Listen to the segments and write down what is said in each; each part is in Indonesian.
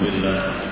بالله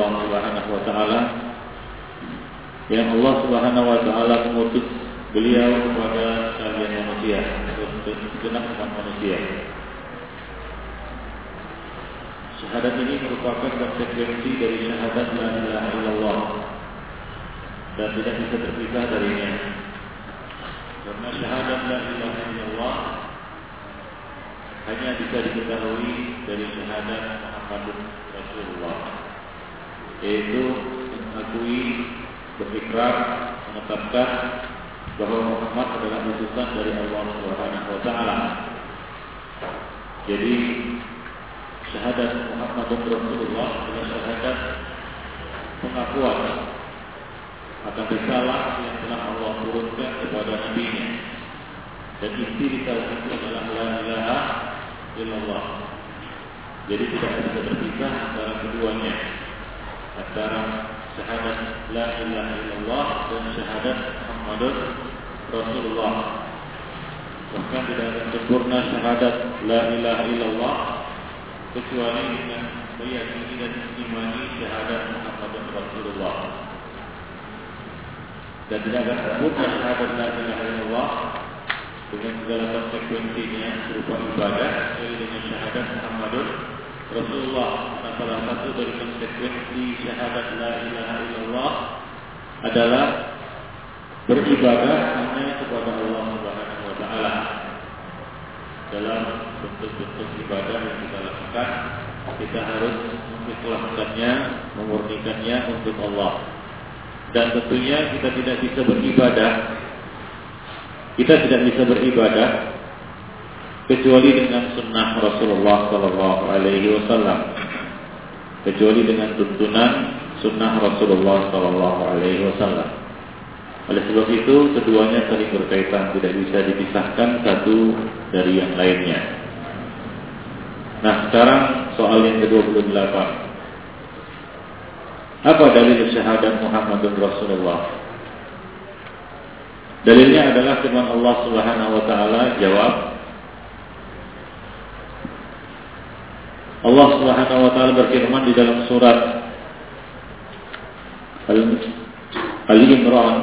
Allah Subhanahu wa taala yang Allah Subhanahu wa taala mengutus beliau kepada kalian manusia untuk segenap umat manusia. Syahadat ini merupakan konsekuensi dari syahadat la ilaha illallah dan tidak bisa terpisah darinya. Karena syahadat la ilaha illallah hanya bisa diketahui dari syahadat Muhammad Rasulullah yaitu mengakui berikrar menetapkan bahwa Muhammad adalah utusan dari Allah Subhanahu wa taala. Jadi syahadat Muhammad Rasulullah adalah syahadat pengakuan akan risalah yang telah Allah turunkan kepada nabi-Nya. Dan inti risalah itu adalah la ilaha illallah. Jadi tidak bisa terpisah antara keduanya antara syahadat la ilaha illallah dan syahadat Muhammadur Rasulullah. Bahkan tidak akan sempurna syahadat la ilaha illallah kecuali dengan meyakini dan imani syahadat Muhammadur Rasulullah. Dan tidak akan sempurna syahadat la ilaha illallah dengan segala konsekuensinya berupa ibadah dengan syahadat Muhammadur Rasulullah salah satu dari konsekuensi syahadat la ilaha illallah adalah beribadah hanya kepada Allah Subhanahu wa taala dalam bentuk-bentuk ibadah yang kita lakukan kita harus mengikhlaskannya, memurnikannya untuk Allah. Dan tentunya kita tidak bisa beribadah kita tidak bisa beribadah kecuali dengan sunnah Rasulullah Sallallahu Alaihi Wasallam, kecuali dengan tuntunan sunnah Rasulullah Sallallahu Alaihi Wasallam. Oleh sebab itu, keduanya saling berkaitan, tidak bisa dipisahkan satu dari yang lainnya. Nah, sekarang soal yang ke-28. Apa dalil syahadat Muhammadun Rasulullah? Dalilnya adalah firman Allah Subhanahu wa taala, jawab, Allah Subhanahu wa taala berfirman di dalam surat Ali Imran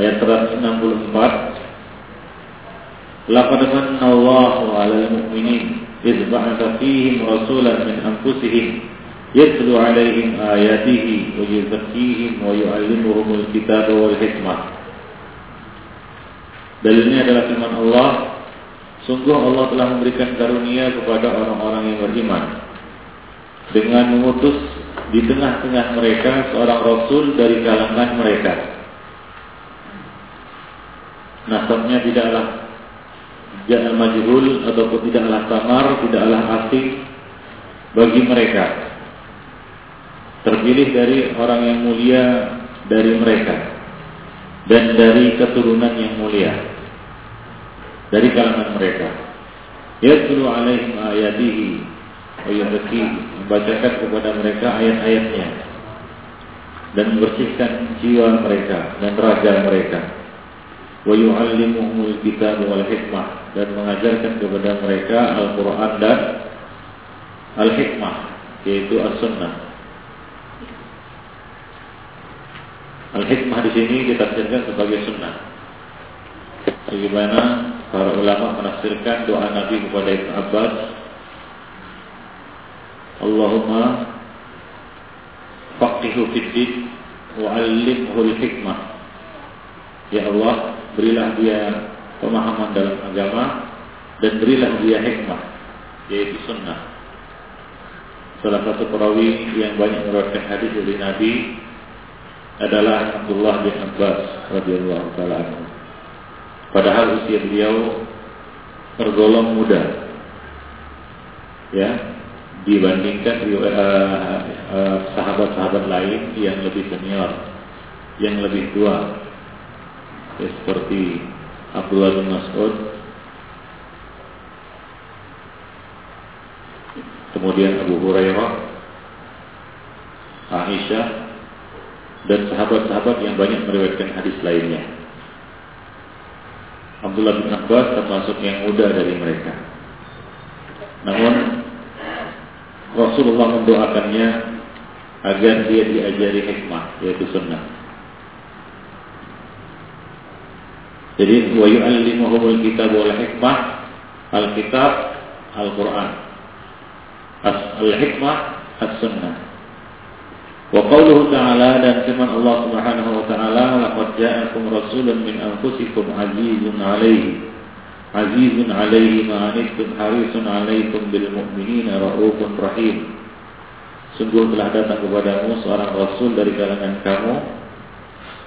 ayat 164 Laqad manna Allahu 'alal mu'minin idh ba'atha fihim rasulan min anfusihim yatlu 'alaihim ayatihi wa yuzakkihim wa yu'allimuhumul kitaba wal hikmah. Dalilnya adalah firman Allah Sungguh Allah telah memberikan karunia kepada orang-orang yang beriman dengan mengutus di tengah-tengah mereka seorang rasul dari kalangan mereka. Nasabnya tidaklah jangan majhul ataupun tidaklah samar, tidaklah asing bagi mereka. Terpilih dari orang yang mulia dari mereka dan dari keturunan yang mulia dari kalangan mereka. Yatlu alaihim ayatihi wa yuzakki membacakan kepada mereka ayat-ayatnya dan membersihkan jiwa mereka dan raga mereka. Wa yu'allimuhumul kitab wal hikmah dan mengajarkan kepada mereka Al-Qur'an dan Al-Hikmah yaitu As-Sunnah. Al-Hikmah di sini ditafsirkan sebagai sunnah. Bagaimana para ulama menafsirkan doa Nabi kepada Ibn Abbas? Allahumma faqihu fiddin alimhu hikmah Ya Allah berilah dia pemahaman dalam agama dan berilah dia hikmah yaitu sunnah. Salah satu perawi yang banyak meriwayatkan hadis dari Nabi adalah Abdullah bin Abbas radhiyallahu taala anhu Padahal usia beliau tergolong muda. Ya, dibandingkan eh, eh, sahabat-sahabat lain yang lebih senior, yang lebih tua. Ya, seperti Abdullah bin Mas'ud, kemudian Abu Hurairah, Aisyah, dan sahabat-sahabat yang banyak meriwayatkan hadis lainnya. Abdullah bin Abbas termasuk yang muda dari mereka. Namun Rasulullah mendoakannya agar dia diajari hikmah yaitu sunnah. Jadi wa yu'allimuhumul kitab wal hikmah al-kitab al-Qur'an. Al-hikmah as-sunnah. Wa qawluhu ta'ala dan firman Allah Subhanahu wa taala laqad ja'akum rasulun min anfusikum azizun 'alaihi azizun 'alaihi ma anittum harisun 'alaikum bil mu'minina raufun rahim. Sungguh telah datang kepadamu seorang rasul dari kalangan kamu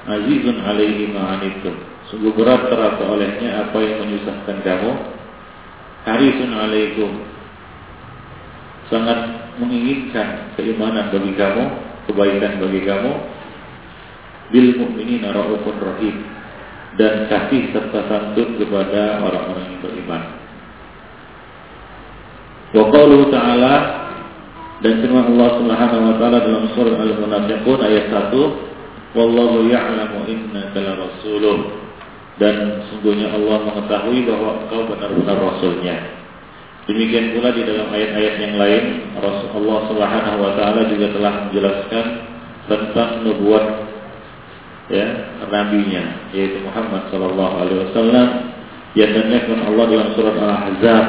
azizun 'alaihi ma anittum. Sungguh berat terasa olehnya apa yang menyusahkan kamu. Harisun 'alaikum sangat menginginkan keimanan bagi kamu kebaikan bagi kamu bil mu'minina raufur rahim dan kasih serta santun kepada orang-orang yang beriman. Wa qauluhu ta'ala dan firman Allah Subhanahu wa taala dalam surah Al-Munafiqun ayat 1, "Wallahu ya'lamu innaka la rasuluh." Dan sungguhnya Allah mengetahui bahwa engkau benar-benar rasulnya. Demikian pula di dalam ayat-ayat yang lain Rasulullah Subhanahu wa taala juga telah menjelaskan tentang nubuat ya nabinya yaitu Muhammad sallallahu alaihi wasallam yang dinyatakan Allah dalam surat Al-Ahzab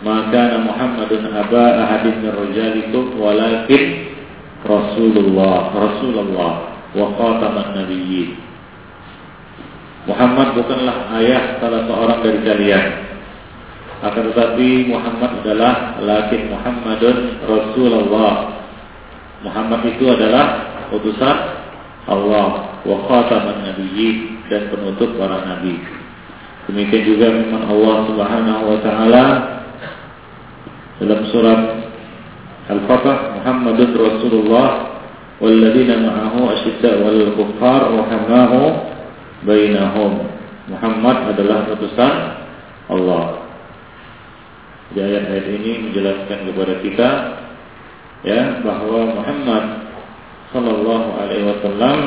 maka Muhammadun aba ahadin min rijalikum walakin Rasulullah Rasulullah wa khataman nabiyyin. Muhammad bukanlah ayah salah seorang dari kalian akan tetapi Muhammad adalah lakin Muhammadun Rasulullah. Muhammad itu adalah utusan Allah wa khataman dan penutup para nabi. Demikian juga firman Allah Subhanahu wa taala dalam surat Al-Fatah Muhammadun Rasulullah walladzina ma'ahu asyidda wal kuffar rahamau bainahum. Muhammad adalah utusan Allah. Di ayat-ayat ini menjelaskan kepada kita ya bahwa Muhammad Shallallahu Alaihi Wasallam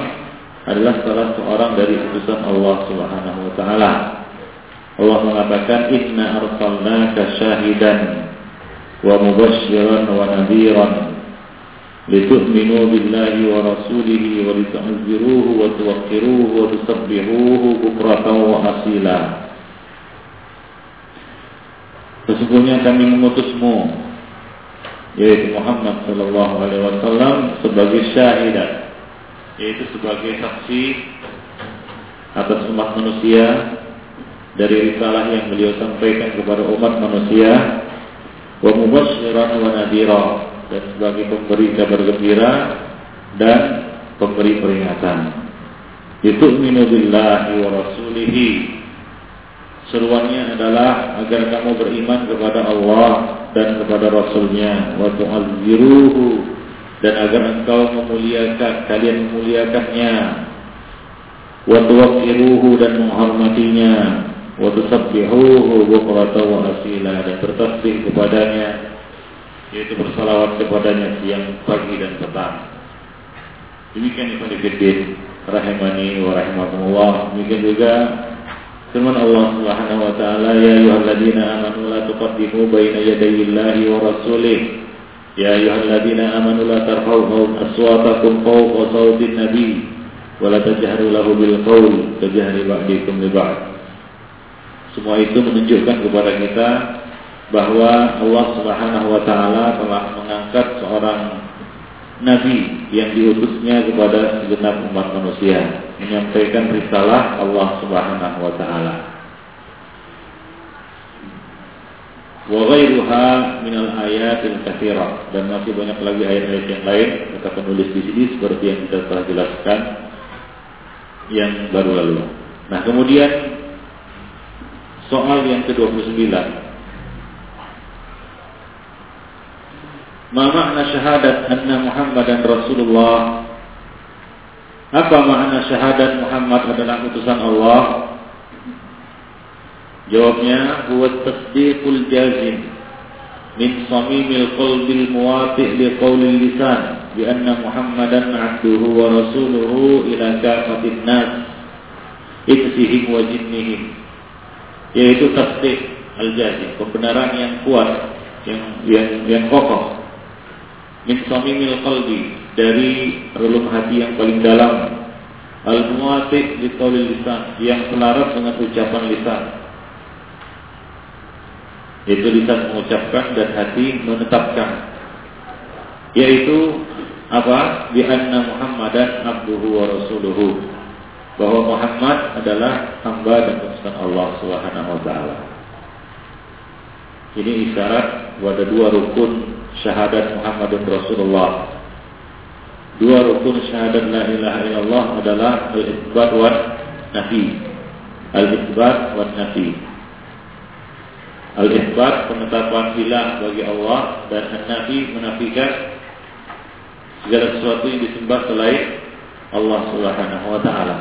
adalah salah seorang dari utusan Allah Subhanahu Wa Taala. Allah mengatakan Inna arsalnaka syahidan wa mubashiran wa nadhiran لتؤمنوا بالله ورسوله ولتعذروه وتوقروه وتسبحوه بكرة وأصيلا Sesungguhnya kami mengutusmu yaitu Muhammad sallallahu alaihi wasallam sebagai syahidat yaitu sebagai saksi atas umat manusia dari risalah yang beliau sampaikan kepada umat manusia wa mubasysyiran wa nadhira dan sebagai pemberi kabar gembira dan pemberi peringatan. Itu billahi wa rasulihi. Seruannya adalah agar kamu beriman kepada Allah dan kepada Rasulnya. Wa tu'azziruhu. Dan agar engkau memuliakan kalian memuliakannya. Wa tuwaqqiruhu dan menghormatinya. Wa tusabbihuhu bukratan wa asila. Dan bertasbih kepadanya yaitu bersalawat kepadanya siang, pagi dan petang. Demikian Ibnu Fiddin rahimani wa rahimakumullah. Demikian juga firman Allah Subhanahu wa taala ya ayyuhalladzina amanu la tuqaddimu baina yadayillahi wa rasulih. Ya ayyuhalladzina amanu la tarfa'u aswatakum fawqa sawtin nabi wa la tajharu lahu bil qawl kajahri ba'dikum li ba'd. Semua itu menunjukkan kepada kita bahwa Allah Subhanahu wa taala telah mengangkat seorang nabi yang diutusnya kepada segenap umat manusia menyampaikan risalah Allah Subhanahu wa taala. Wa ghairuha minal ayatil katsirah dan masih banyak lagi ayat-ayat yang lain kata penulis di sini seperti yang kita telah jelaskan yang baru lalu. Nah, kemudian soal yang ke-29 Ma makna syahadat anna Muhammadan Rasulullah? Apa makna syahadat Muhammad adalah utusan Allah? Jawabnya, huwa tasdiqul jazim min samimil qalbil muwati' li qawlil lisan bi anna Muhammadan 'abduhu wa rasuluhu ila kafatin nas insihim wa jinnihim yaitu tasdiq al-jazim pembenaran yang kuat yang yang yang kokoh min samimil qalbi dari relung hati yang paling dalam. Al muwati li lisan yang selaras dengan ucapan lisan. Itu lisan mengucapkan dan hati menetapkan. Yaitu apa? Bi anna muhammadan abduhu wa rasuluhu. Bahwa Muhammad adalah hamba dan utusan Allah Subhanahu wa taala. Ini isyarat ada dua rukun syahadat Muhammadun Rasulullah. Dua rukun syahadat la ilaha illallah adalah al-isbat wa nafi. Al-isbat wa nafi. Al-isbat penetapan ilah bagi Allah dan an-nafi menafikan segala sesuatu yang disembah selain Allah Subhanahu wa taala.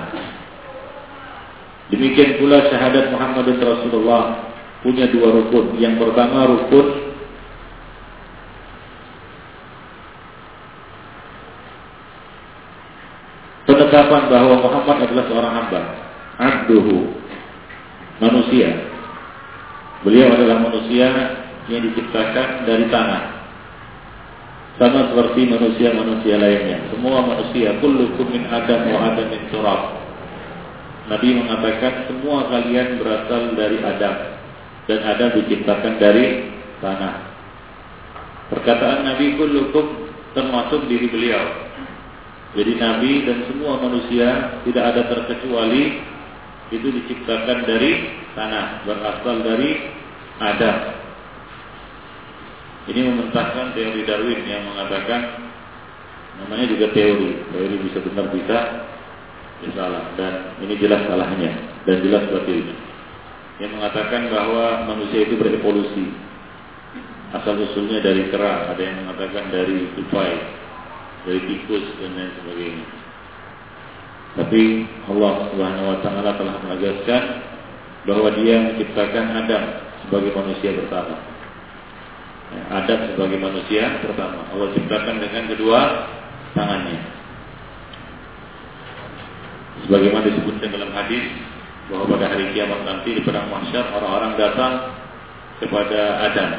Demikian pula syahadat Muhammadun Rasulullah punya dua rukun. Yang pertama rukun penetapan bahwa Muhammad adalah seorang hamba, abduhu, manusia. Beliau adalah manusia yang diciptakan dari tanah. Sama seperti manusia-manusia lainnya. Semua manusia, kullukum min Adam wa Adam min turab. Nabi mengatakan semua kalian berasal dari Adam dan Adam diciptakan dari tanah. Perkataan Nabi kullukum termasuk diri beliau jadi Nabi dan semua manusia tidak ada terkecuali itu diciptakan dari tanah, berasal dari Adam. Ini mementahkan teori Darwin yang mengatakan namanya juga teori, teori bisa benar bisa salah dan ini jelas salahnya dan jelas batilnya. Yang mengatakan bahwa manusia itu berevolusi asal usulnya dari kera, ada yang mengatakan dari tupai, dari tikus dan lain sebagainya. Tapi Allah Subhanahu wa taala telah menegaskan bahwa Dia menciptakan Adam sebagai manusia pertama. Ya, Adam sebagai manusia pertama. Allah ciptakan dengan kedua tangannya. Sebagaimana disebutkan dalam hadis bahwa pada hari kiamat nanti di padang mahsyar orang-orang datang kepada Adam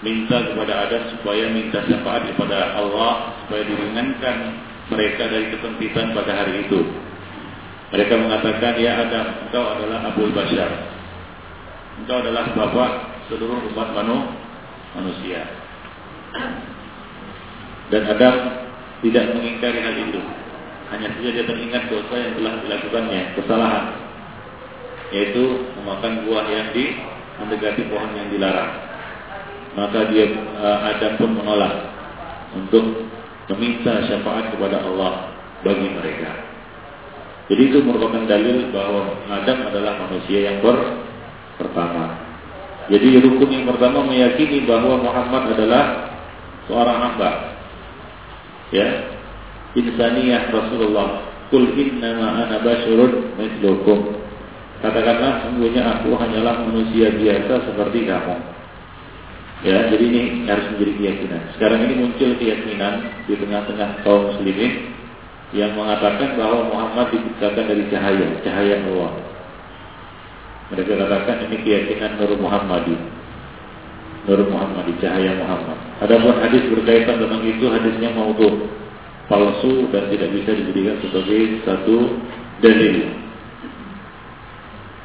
minta kepada Adam supaya minta syafaat kepada Allah supaya diringankan mereka dari kesempitan pada hari itu. Mereka mengatakan, ya Adam, engkau adalah Abu Bashar. Engkau adalah bapak seluruh umat manu, manusia. Dan Adam tidak mengingkari hal itu. Hanya saja dia teringat dosa yang telah dilakukannya, kesalahan. Yaitu memakan buah yang di mendekati pohon yang dilarang maka dia uh, Adam pun menolak untuk meminta syafaat kepada Allah bagi mereka. Jadi itu merupakan dalil bahwa Adam adalah manusia yang ber pertama. Jadi rukun yang pertama meyakini bahwa Muhammad adalah seorang hamba. Ya. Insaniyah Rasulullah. Kul innama ana basyurun. Katakanlah sungguhnya aku hanyalah manusia biasa seperti kamu. Ya, jadi ini harus menjadi keyakinan. Sekarang ini muncul keyakinan di tengah-tengah kaum muslimin yang mengatakan bahwa Muhammad diciptakan dari cahaya, cahaya Allah. Mereka katakan ini keyakinan Nur Muhammadi. Nur Muhammadi, cahaya Muhammad. Ada pun hadis berkaitan tentang itu, hadisnya maudhu, palsu dan tidak bisa dijadikan sebagai satu dalil.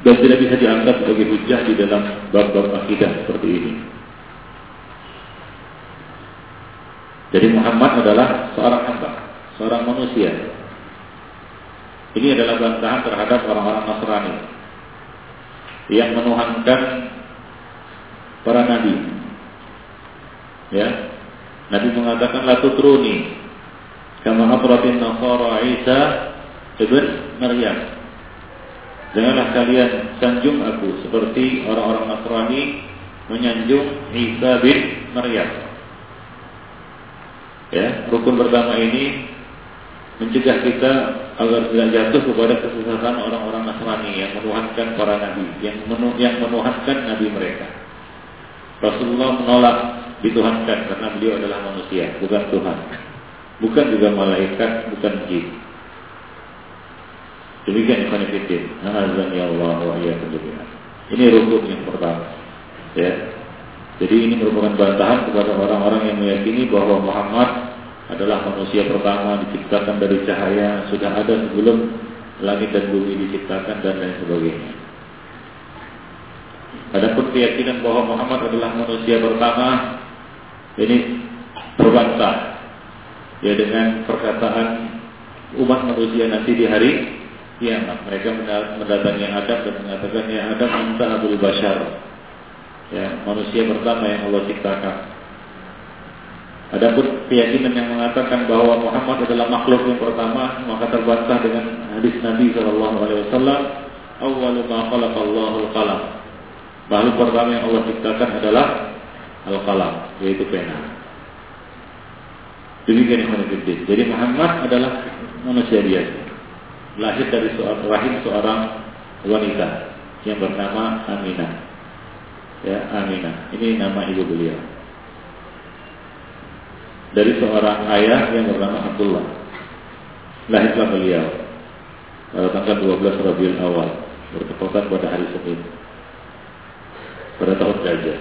Dan tidak bisa dianggap sebagai hujah di dalam bab-bab akidah seperti ini. Jadi Muhammad adalah seorang hamba, seorang manusia. Ini adalah bantahan terhadap orang-orang Nasrani yang menuhankan para nabi. Ya, Nabi mengatakan la tutruni kama atratin nasara Isa ibn Maryam. Janganlah kalian sanjung aku seperti orang-orang Nasrani menyanjung Isa bin Maryam. Ya, rukun pertama ini mencegah kita agar tidak jatuh kepada kesesatan orang-orang Nasrani yang menuhankan para nabi, yang menu, yang menuhankan nabi mereka. Rasulullah menolak dituhankan karena beliau adalah manusia, bukan Tuhan. Bukan juga malaikat, bukan jin. Demikian Ibn Allah Ini rukun yang pertama. Ya, jadi ini merupakan bantahan kepada orang-orang yang meyakini bahwa Muhammad adalah manusia pertama diciptakan dari cahaya sudah ada sebelum langit dan bumi diciptakan dan lain sebagainya. Adapun keyakinan bahwa Muhammad adalah manusia pertama ini berbantah ya dengan perkataan umat manusia nanti di hari kiamat. Mereka mendatangi Adam dan mengatakan ya Adam anta Abdul Bashar ya, manusia pertama yang Allah ciptakan. Adapun keyakinan yang mengatakan bahwa Muhammad adalah makhluk yang pertama, maka terbantah dengan hadis Nabi Shallallahu Alaihi Wasallam, "Awwalu ma al-qalam." Makhluk pertama yang Allah ciptakan adalah al-qalam, yaitu pena. Demikian yang Jadi Muhammad adalah manusia biasa. Lahir dari rahim seorang wanita yang bernama Aminah ya Aminah. Ini nama ibu beliau. Dari seorang ayah yang bernama Abdullah. Lahirlah beliau pada tanggal 12 Rabiul Awal bertepatan pada hari Senin pada tahun gajah.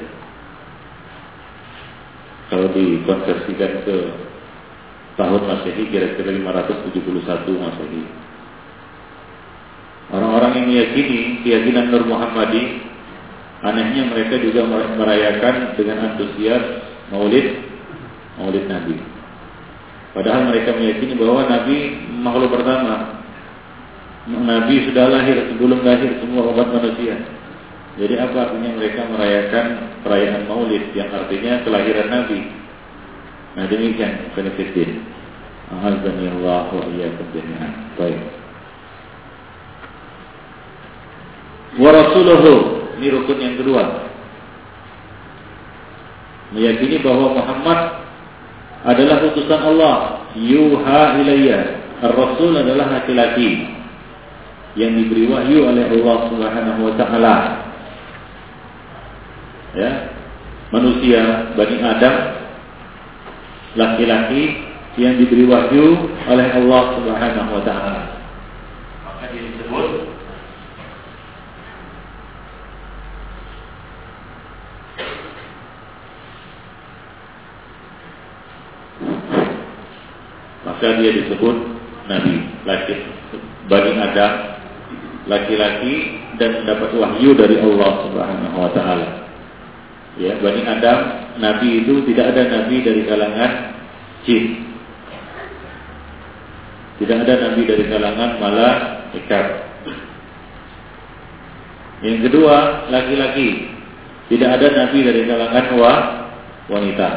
Kalau dikonversikan ke tahun Masehi kira-kira 571 Masehi. Orang-orang yang meyakini keyakinan Nur Muhammadi Anehnya mereka juga merayakan dengan antusias Maulid Maulid Nabi. Padahal mereka meyakini bahwa Nabi makhluk pertama. Nabi sudah lahir sebelum lahir semua umat manusia. Jadi apa artinya mereka merayakan perayaan Maulid yang artinya kelahiran Nabi? Nah demikian benefitin. Allah wa iyyakum. Baik. Wa rasuluhu ini rukun yang kedua. Meyakini bahwa Muhammad adalah utusan Allah. Yuha ilayya. Ar-Rasul adalah laki-laki yang diberi wahyu oleh Allah Subhanahu wa taala. Ya. Manusia Bani Adam laki-laki yang diberi wahyu oleh Allah Subhanahu wa taala. Maka disebut maka dia disebut nabi laki bani Adam laki-laki dan mendapat wahyu dari Allah Subhanahu wa taala. Ya, Bani Adam, nabi itu tidak ada nabi dari kalangan jin. Tidak ada nabi dari kalangan malaikat. Yang kedua, laki-laki. Tidak ada nabi dari kalangan wanita.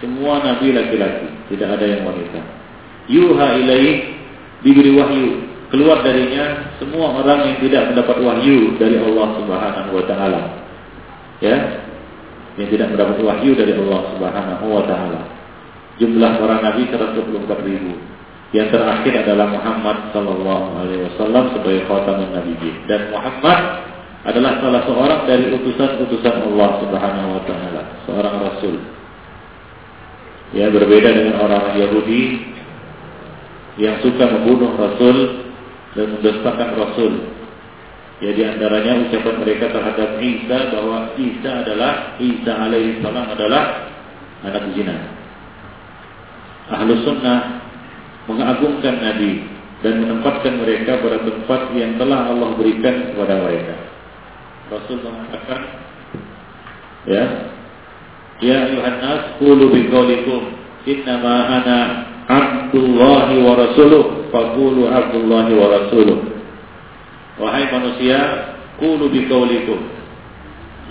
Semua nabi laki-laki, tidak ada yang wanita. Yuha ilaih diberi wahyu keluar darinya semua orang yang tidak mendapat wahyu dari Allah Subhanahu wa taala. Ya. Yang tidak mendapat wahyu dari Allah Subhanahu wa taala. Jumlah para nabi 124 ribu. Yang terakhir adalah Muhammad sallallahu alaihi wasallam sebagai khatamun nabiyyin dan Muhammad adalah salah seorang dari utusan-utusan Allah Subhanahu wa taala, seorang rasul. Ya, berbeda dengan orang Yahudi yang suka membunuh rasul dan mendustakan Rasul. Ya di antaranya ucapan mereka terhadap Isa bahwa Isa adalah Isa alaihi salam adalah anak zina. Ahlu sunnah mengagungkan Nabi dan menempatkan mereka pada tempat yang telah Allah berikan kepada mereka. Rasul mengatakan, ya, ya Yohanes, bi qaulikum innama Abdullahi wa Rasuluh. Fakulu Abdullahi wa Rasuluh. Wahai manusia Kulu bikaulikum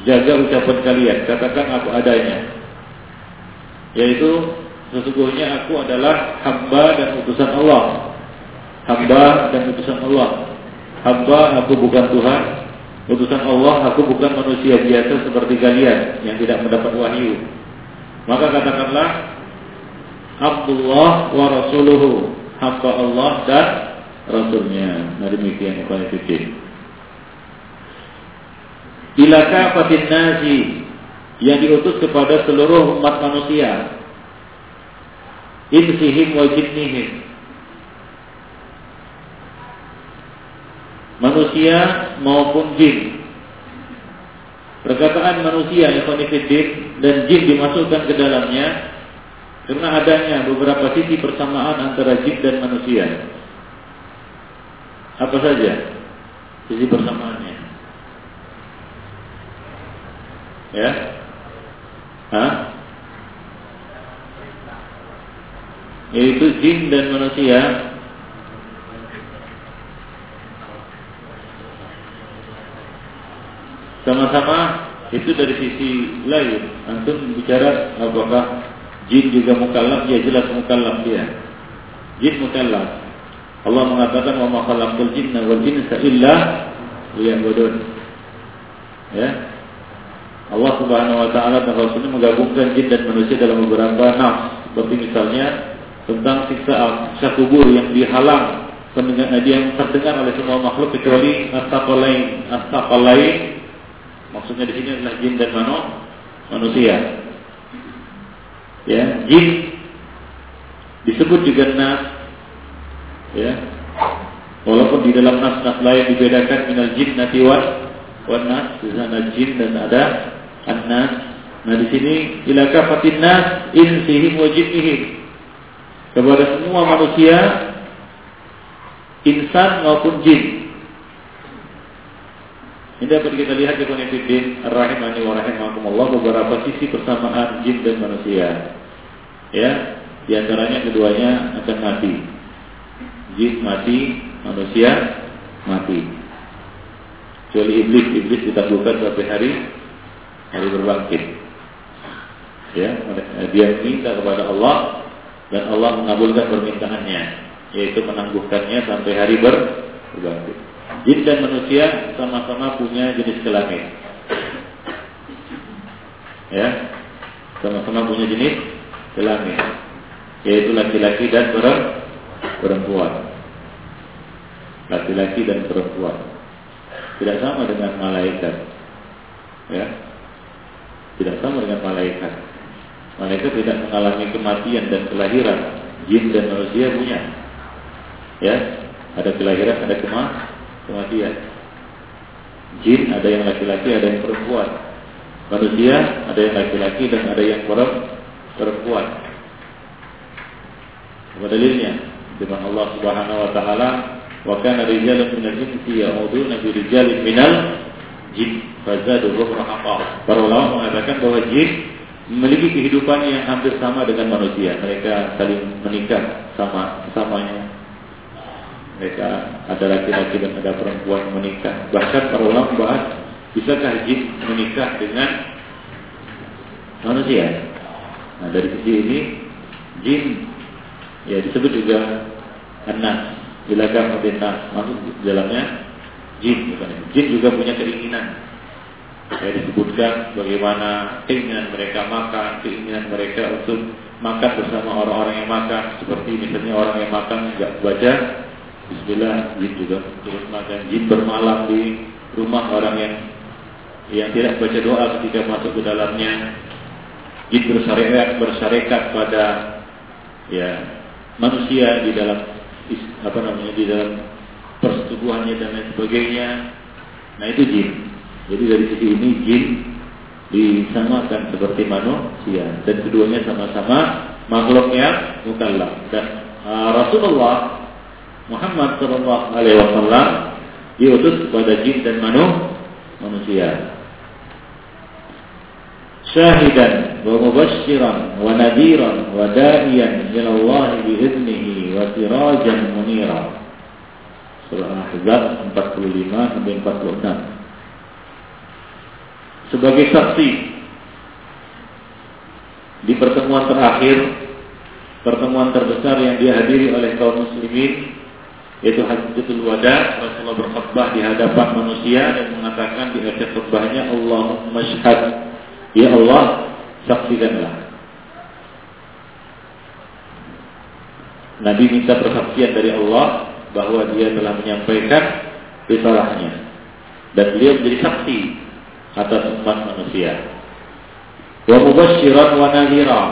Jaga ucapan kalian. Katakan apa adanya. Yaitu Sesungguhnya aku adalah hamba dan utusan Allah. Hamba dan utusan Allah. Hamba aku bukan Tuhan. Utusan Allah aku bukan manusia biasa seperti kalian Yang tidak mendapat wahyu. Maka katakanlah Abdullah wa Rasuluhu hamba Allah dan Rasulnya. Nah demikian ikhwan fikir. Ila kafatin nasi yang diutus kepada seluruh umat manusia. Insihim wa jinnihim. Manusia maupun jin. Perkataan manusia yang dan jin dimasukkan ke dalamnya karena adanya beberapa sisi persamaan antara jin dan manusia. Apa saja sisi persamaannya? Ya? Hah? Yaitu jin dan manusia sama-sama itu dari sisi lain. Antum bicara apakah Jin juga mukallaf, ya jelas mukallaf dia. Jin mukallaf. Allah mengatakan wa ma khalaqul jinna wal insa illa liya'budun. Ya. Allah Subhanahu wa taala dan Rasulnya menggabungkan jin dan manusia dalam beberapa nafs. Seperti misalnya tentang siksa siksa kubur yang dihalang pendengar yang terdengar oleh semua makhluk kecuali astaqalain. Astaqalain maksudnya di sini adalah jin dan manusia ya jin. Disebut juga nas. Ya. Walaupun di dalam nas-nas lain dibedakan minal jin nati wa nas di jin dan ada an-nas. Nah di sini ila kafatin nas insihim wa jinnihim. Kepada semua manusia insan maupun jin ini dapat kita lihat di Qur'an Ar-Rahimani wa rahimakumullah beberapa sisi persamaan jin dan manusia. Ya, di antaranya keduanya akan mati. Jin mati, manusia mati. Kecuali iblis, iblis ditangguhkan sampai hari hari berbangkit. Ya, dia minta kepada Allah dan Allah mengabulkan permintaannya, yaitu menangguhkannya sampai hari ber berbangkit. Jin dan manusia sama-sama punya jenis kelamin. Ya, sama-sama punya jenis kelamin. Yaitu laki-laki dan perempuan. Laki-laki dan perempuan. Tidak sama dengan malaikat. Ya. Tidak sama dengan malaikat. Malaikat tidak mengalami kematian dan kelahiran. Jin dan manusia punya. Ya. Ada kelahiran ada kematian jin ada yang laki-laki ada yang perempuan manusia ada yang laki-laki dan ada yang perempuan perempuan. Apa dalilnya? Dengan Allah Subhanahu wa taala, "Wa kana rijalun minal insi ya'uduna bi rijalin minal jin fazaduhum rahaqa." Para ulama mengatakan bahwa jin memiliki kehidupan yang hampir sama dengan manusia. Mereka saling menikah sama samanya. Mereka ada laki-laki dan ada perempuan menikah. Bahkan para ulama bahas bisakah jin menikah dengan manusia. Nah dari sisi ini jin ya disebut juga anas. Bila kamu masuk dalamnya jin bukan jin juga punya keinginan ya disebutkan bagaimana keinginan mereka makan, keinginan mereka untuk makan bersama orang-orang yang makan, seperti misalnya orang yang makan nggak baca Bismillah, jin juga terus makan, jin bermalam di rumah orang yang yang tidak baca doa ketika masuk ke dalamnya, jin bersyarikat bersyarikat pada ya manusia di dalam apa namanya di dalam persetubuhannya dan lain sebagainya. Nah itu jin. Jadi dari sisi ini jin disamakan seperti manusia dan keduanya sama-sama makhluk yang mukallaf dan uh, Rasulullah Muhammad Shallallahu Alaihi Wasallam diutus kepada jin dan manu, manusia. Syahidan wa mubashiran wa nadiran wa da'iyan ila Allah biiznihi wa sirajan munira. Surah Ahzab 45 sampai 46 sebagai saksi di pertemuan terakhir, pertemuan terbesar yang dihadiri oleh kaum muslimin yaitu Hajjatul Wada Rasulullah berkhutbah di hadapan manusia dan mengatakan di akhir khutbahnya Allahumma syhad. Ya Allah saksikanlah. Nabi minta persaksian dari Allah bahwa dia telah menyampaikan risalahnya dan beliau menjadi saksi atas umat manusia. Wa mubasysyiran wa nadhira.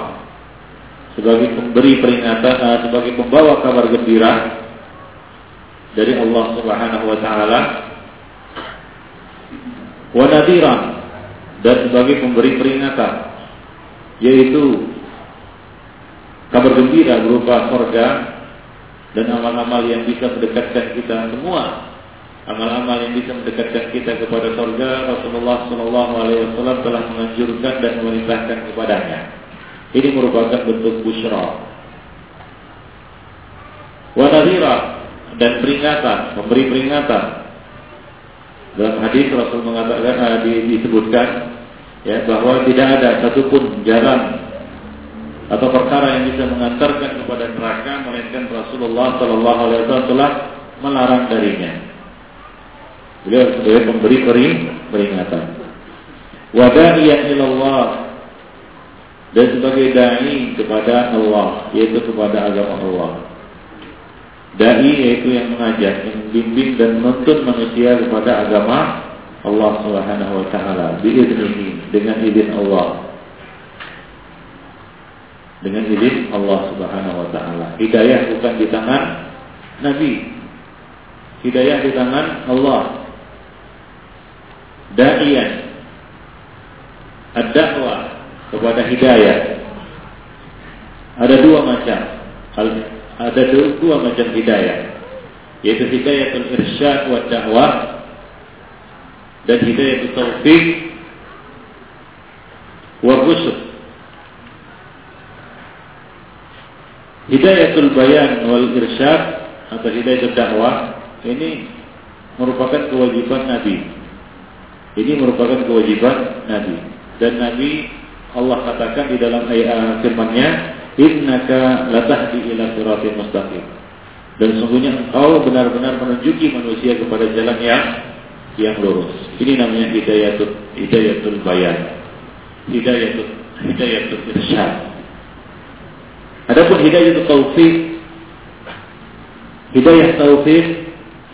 Sebagai pemberi peringatan uh, sebagai pembawa kabar gembira dari Allah Subhanahu wa taala wa nadhiran dan sebagai pemberi peringatan yaitu kabar gembira berupa surga dan amal-amal yang bisa mendekatkan kita semua amal-amal yang bisa mendekatkan kita kepada surga Rasulullah Shallallahu Alaihi Wasallam telah menganjurkan dan memerintahkan kepadanya. Ini merupakan bentuk busyra. Wanadira dan peringatan, memberi peringatan. Dalam hadis Rasul mengatakan uh, disebutkan ya bahwa tidak ada satupun jalan atau perkara yang bisa mengantarkan kepada neraka melainkan Rasulullah Shallallahu Alaihi Wasallam telah melarang darinya. Beliau sebagai pemberi peringatan. Wada'iyan ilallah dan sebagai dai kepada Allah, yaitu kepada agama Allah. Dai yaitu yang mengajak, membimbing dan menuntut manusia kepada agama Allah Subhanahu wa taala biiznihi dengan izin Allah. Dengan izin Allah Subhanahu wa taala. Hidayah bukan di tangan nabi. Hidayah di tangan Allah da'iyan ad-da'wah kepada hidayah ada dua macam ada dua macam hidayah. Yaitu hidayatul irsyad wa da'wah dan hidayatul taufiq wa rusul hidayatul bayan wal irsyad atau hidayatul dakwah ini merupakan kewajiban Nabi. Ini merupakan kewajiban Nabi. Dan Nabi Allah katakan di dalam ayat firman-Nya, "Innaka latahdi ila siratal mustaqim." Dan sungguhnya engkau benar-benar menunjuki manusia kepada jalan yang yang lurus. Ini namanya hidayatul hidayatul bayan. Hidayatul hidayatul irsyad. Adapun hidayatul taufik hidayah taufik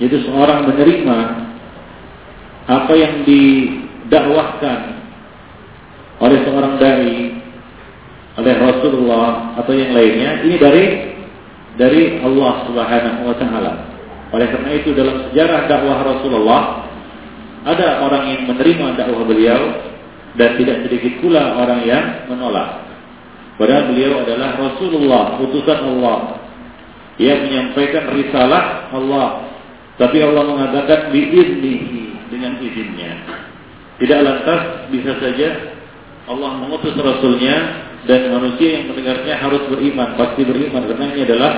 yaitu seorang menerima apa yang didakwahkan oleh seorang dai oleh Rasulullah atau yang lainnya ini dari dari Allah Subhanahu wa taala. Oleh karena itu dalam sejarah dakwah Rasulullah ada orang yang menerima dakwah beliau dan tidak sedikit pula orang yang menolak. Padahal beliau adalah Rasulullah, utusan Allah Ia menyampaikan risalah Allah. Tapi Allah mengatakan biiznihi dengan izinnya. Tidak lantas bisa saja Allah mengutus Rasulnya dan manusia yang mendengarnya harus beriman, pasti beriman karena ini adalah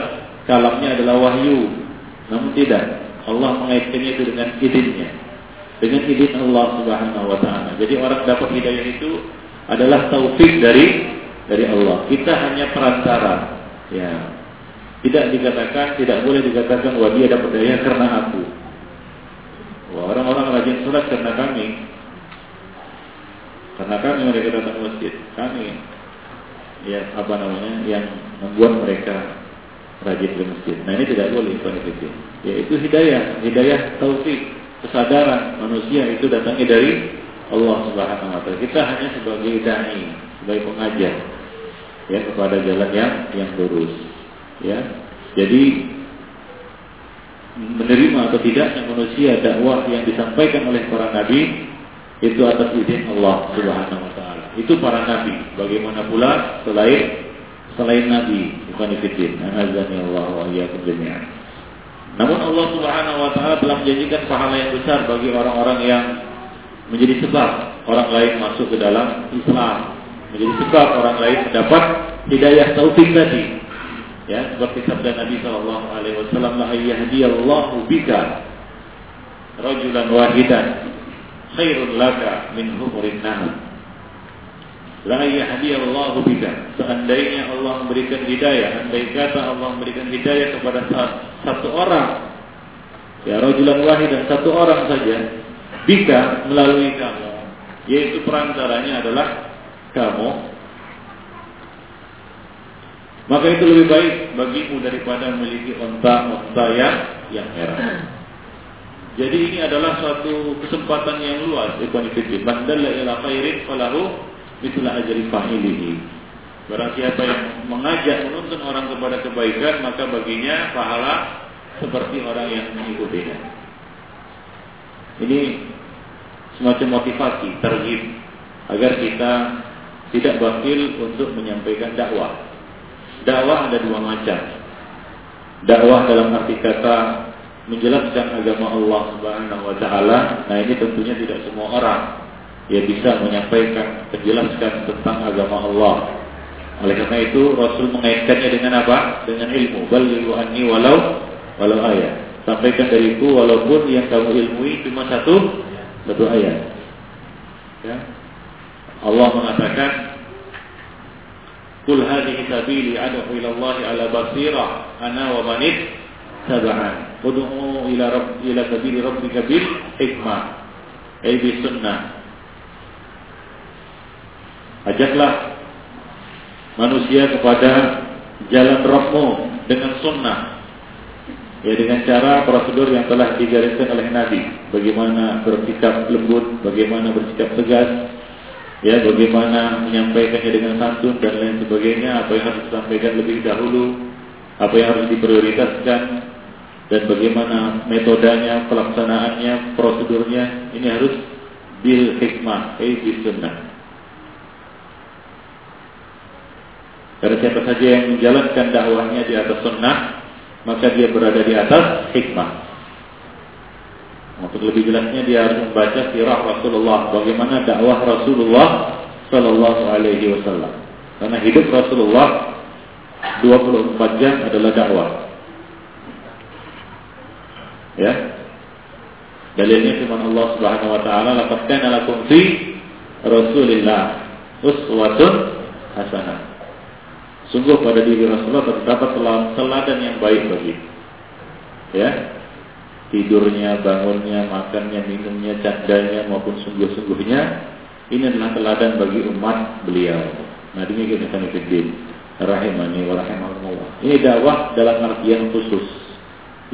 kalamnya adalah wahyu. Namun tidak, Allah mengaitkannya itu dengan izinnya. Dengan izin Allah Subhanahu wa taala. Jadi orang dapat hidayah itu adalah taufik dari dari Allah. Kita hanya perantara. Ya, tidak dikatakan, tidak boleh dikatakan bahwa dia dapat daya karena aku. Wah, orang-orang rajin sholat karena kami. Karena kami mereka datang masjid. Kami ya apa namanya yang membuat mereka rajin ke masjid. Nah ini tidak boleh itu. Ya itu hidayah, hidayah taufik, kesadaran manusia itu datangnya dari Allah Subhanahu wa taala. Kita hanya sebagai dai, sebagai pengajar ya kepada jalan yang yang lurus ya jadi menerima atau tidaknya manusia dakwah yang disampaikan oleh para nabi itu atas izin Allah Subhanahu wa taala. Itu para nabi. Bagaimana pula selain selain nabi, bukan fitin. Azani Allah wa iyyakum. Namun Allah Subhanahu wa taala telah menjanjikan pahala yang besar bagi orang-orang yang menjadi sebab orang lain masuk ke dalam Islam, menjadi sebab orang lain mendapat hidayah taufik tadi ya seperti sabda Nabi Shallallahu Alaihi Wasallam la yahdiyallahu bika rajulan wahidan khairun laka min humurin naham la yahdiyallahu bika seandainya Allah memberikan hidayah andai kata Allah memberikan hidayah kepada satu orang ya rajulan wahidan satu orang saja bika melalui kamu yaitu perantaranya adalah kamu maka itu lebih baik bagimu daripada memiliki onta-onta yang yang merah. Jadi ini adalah suatu kesempatan yang luas fillah. Man dalla ila khairin falahu mithla ajri fa'ilihi. Barang siapa yang mengajak menuntun orang kepada kebaikan maka baginya pahala seperti orang yang mengikutinya. Ini semacam motivasi, terhib agar kita tidak bakil untuk menyampaikan dakwah. Dakwah ada dua macam. Dakwah dalam arti kata menjelaskan agama Allah Subhanahu wa taala. Nah, ini tentunya tidak semua orang yang bisa menyampaikan, menjelaskan tentang agama Allah. Oleh karena itu Rasul mengaitkannya dengan apa? Dengan ilmu. Balighu anni walau walau ayat. Sampaikan dariku walaupun yang kamu ilmui cuma satu satu ayat. Ya. Allah mengatakan Kul hadhihi sabili ad'u ila Allah ala basira ana wa man ittaba'an. Ud'u ila rabb ila sabili rabbika bil hikmah. Ay bi sunnah. Ajaklah manusia kepada jalan Rabbmu dengan sunnah. Ya dengan cara prosedur yang telah digariskan oleh Nabi. Bagaimana bersikap lembut, bagaimana bersikap tegas, ya bagaimana menyampaikannya dengan santun dan lain sebagainya, apa yang harus disampaikan lebih dahulu, apa yang harus diprioritaskan dan bagaimana metodenya, pelaksanaannya, prosedurnya, ini harus bil hikmah, eh bil sunnah. Karena siapa saja yang menjalankan dakwahnya di atas sunnah, maka dia berada di atas hikmah. Untuk lebih jelasnya dia harus membaca sirah Rasulullah, bagaimana dakwah Rasulullah Sallallahu Alaihi Wasallam. Karena hidup Rasulullah 24 jam adalah dakwah. Ya. Dalilnya firman Allah Subhanahu wa taala, "Laqad kana lakum fi Rasulillah uswatun hasanah." Sungguh pada diri Rasulullah terdapat teladan yang baik bagi. Ya, tidurnya, bangunnya, makannya, minumnya, candanya maupun sungguh-sungguhnya ini adalah teladan bagi umat beliau. Nah demikian kami fiddin rahimani wa rahimahullah. Ini dakwah dalam artian khusus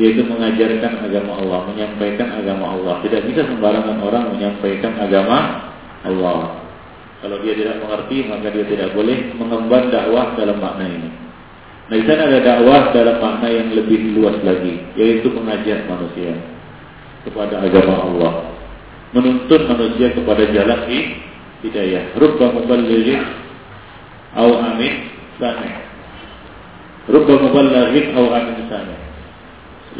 yaitu mengajarkan agama Allah, menyampaikan agama Allah. Tidak bisa sembarangan orang menyampaikan agama Allah. Kalau dia tidak mengerti maka dia tidak boleh mengemban dakwah dalam makna ini. Nah, di sana ada dakwah dalam makna yang lebih luas lagi, yaitu mengajak manusia kepada agama Allah, menuntun manusia kepada jalan hidayah. Rubba muballighin au amin sami. Rubba mubalaghin aw amin sana.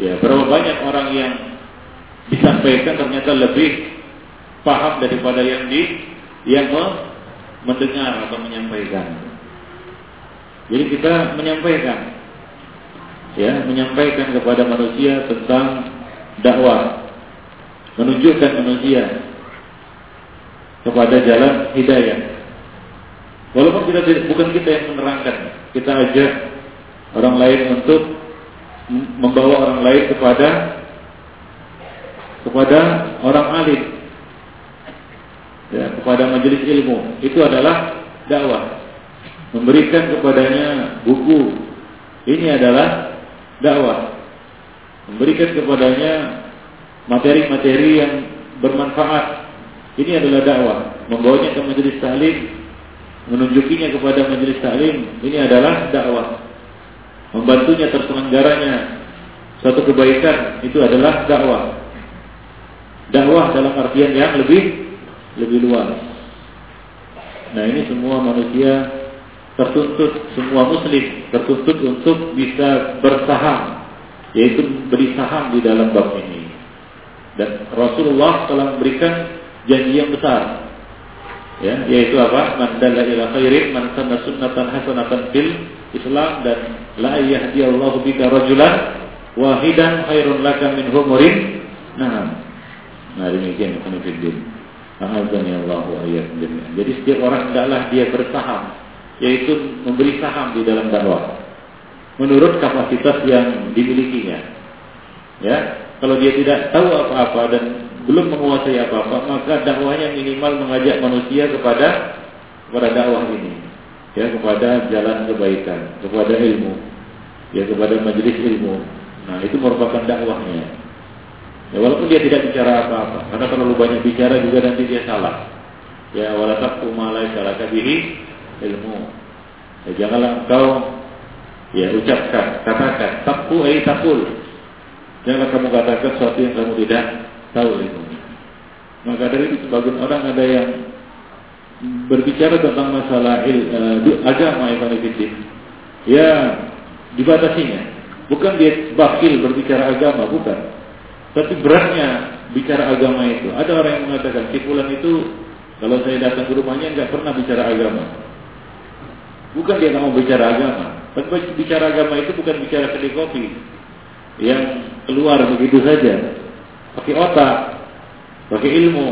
Ya, berapa banyak orang yang disampaikan ternyata lebih paham daripada yang di yang mendengar atau menyampaikan. Jadi kita menyampaikan ya, menyampaikan kepada manusia tentang dakwah, menunjukkan manusia kepada jalan hidayah. Walaupun kita bukan kita yang menerangkan, kita ajak orang lain untuk membawa orang lain kepada kepada orang alim kepada majelis ilmu. Itu adalah dakwah. Memberikan kepadanya buku. Ini adalah dakwah. Memberikan kepadanya materi-materi yang bermanfaat. Ini adalah dakwah. Membawanya ke majelis taklim menunjukinya kepada majelis taklim ini adalah dakwah. Membantunya terselenggaranya suatu kebaikan itu adalah dakwah. Dakwah dalam artian yang lebih lebih luas. Nah ini semua manusia tertuntut, semua muslim tertuntut untuk bisa bersaham, yaitu beri saham di dalam bab ini. Dan Rasulullah telah memberikan janji yang besar, ya, yaitu apa? Man dalla ila khairin, man sanna sunnatan hasanatan fil Islam dan la yahdiyallahu bika rajulan wahidan khairun laka min humurin. Nah, nah demikian Ibnu Jadi setiap orang hendaklah dia bersaham, yaitu memberi saham di dalam dakwah. Menurut kapasitas yang dimilikinya. Ya, kalau dia tidak tahu apa-apa dan belum menguasai apa-apa, maka dakwahnya minimal mengajak manusia kepada kepada dakwah ini. Ya, kepada jalan kebaikan, kepada ilmu, ya kepada majelis ilmu. Nah, itu merupakan dakwahnya. Ya, walaupun dia tidak bicara apa-apa, karena terlalu banyak bicara juga nanti dia salah. Ya, wala taqu ma laisa bihi ilmu. Ya, janganlah engkau ya ucapkan, katakan taqu ay taqul. Janganlah kamu katakan sesuatu yang kamu tidak tahu ilmu. Maka dari itu sebagian orang ada yang berbicara tentang masalah il, uh, agama Ibn Ya, dibatasinya. Bukan dia bakil berbicara agama, bukan. Tapi beratnya bicara agama itu. Ada orang yang mengatakan Kipulan itu kalau saya datang ke rumahnya nggak pernah bicara agama. Bukan dia mau bicara agama. Tapi bicara agama itu bukan bicara kedai kopi yang keluar begitu saja. Pakai otak, pakai ilmu.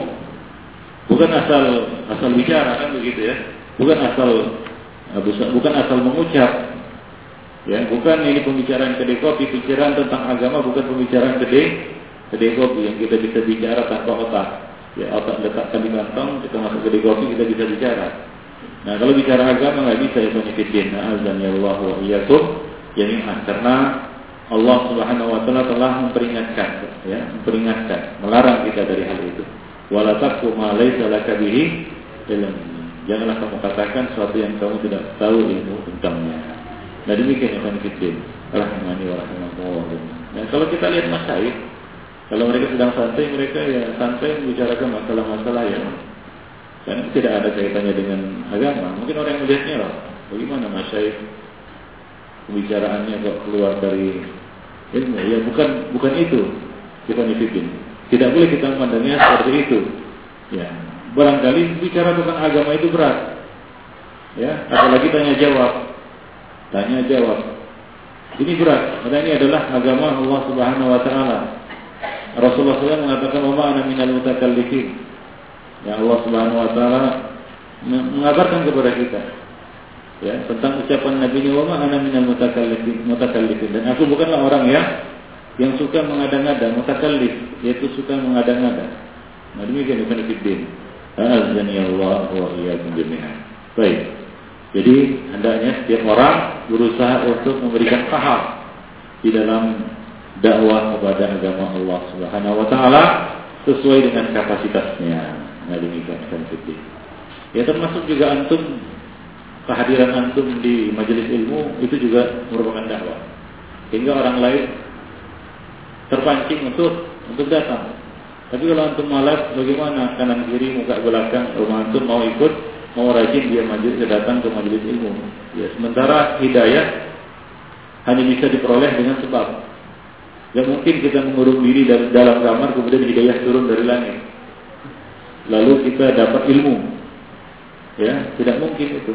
Bukan asal asal bicara kan begitu ya. Bukan asal bukan asal mengucap. Ya, bukan ini pembicaraan kedai kopi, pikiran tentang agama bukan pembicaraan kedai kedai yang kita bisa bicara tanpa otak. Ya otak letakkan di kantong, kita masuk kedai kita bisa bicara. Nah kalau bicara agama nggak bisa ya. Nah, azan ya Allah wa iyyakum jami'an karena Allah Subhanahu wa taala telah memperingatkan ya, memperingatkan, melarang kita dari hal itu. Wala taqfu ma laysa laka bihi. Janganlah kamu katakan sesuatu yang kamu tidak tahu ilmu tentangnya. Nah demikian yang kami Rahmani wa rahmatullah. Nah kalau kita lihat masaih kalau mereka sedang santai, mereka ya santai membicarakan masalah-masalah yang kan tidak ada kaitannya dengan agama. Mungkin orang yang melihatnya loh, bagaimana masyaih pembicaraannya kok keluar dari ilmu? Ya bukan bukan itu kita nifidin. Tidak boleh kita memandangnya seperti itu. Ya, barangkali bicara tentang agama itu berat. Ya, apalagi tanya jawab. Tanya jawab. Ini berat, karena ini adalah agama Allah Subhanahu wa taala. Rasulullah SAW mengatakan wa ma'ana minal mutakallifin. Ya Allah Subhanahu wa taala mengabarkan kepada kita ya tentang ucapan Nabi ini wa ma'ana minal mutakallifin mutakallifin dan aku bukanlah orang yang yang suka mengada-ngada mutakallif yaitu suka mengada-ngada. Nah demikian Ibn Fiddin. Azani Allah wa iyyakum jami'an. Baik. Jadi hendaknya setiap orang berusaha untuk memberikan paham di dalam dakwah kepada agama Allah Subhanahu wa taala sesuai dengan kapasitasnya. Nah, demikian sensitif. Ya termasuk juga antum kehadiran antum di majelis ilmu itu juga merupakan dakwah. Sehingga orang lain terpancing untuk untuk datang. Tapi kalau antum malas, bagaimana kanan kiri muka belakang rumah antum mau ikut, mau rajin dia majelis datang ke majelis ilmu. Ya sementara hidayah hanya bisa diperoleh dengan sebab. Gak mungkin kita mengurung diri dari dalam kamar kemudian hidayah turun dari langit. Lalu kita dapat ilmu. Ya, tidak mungkin itu.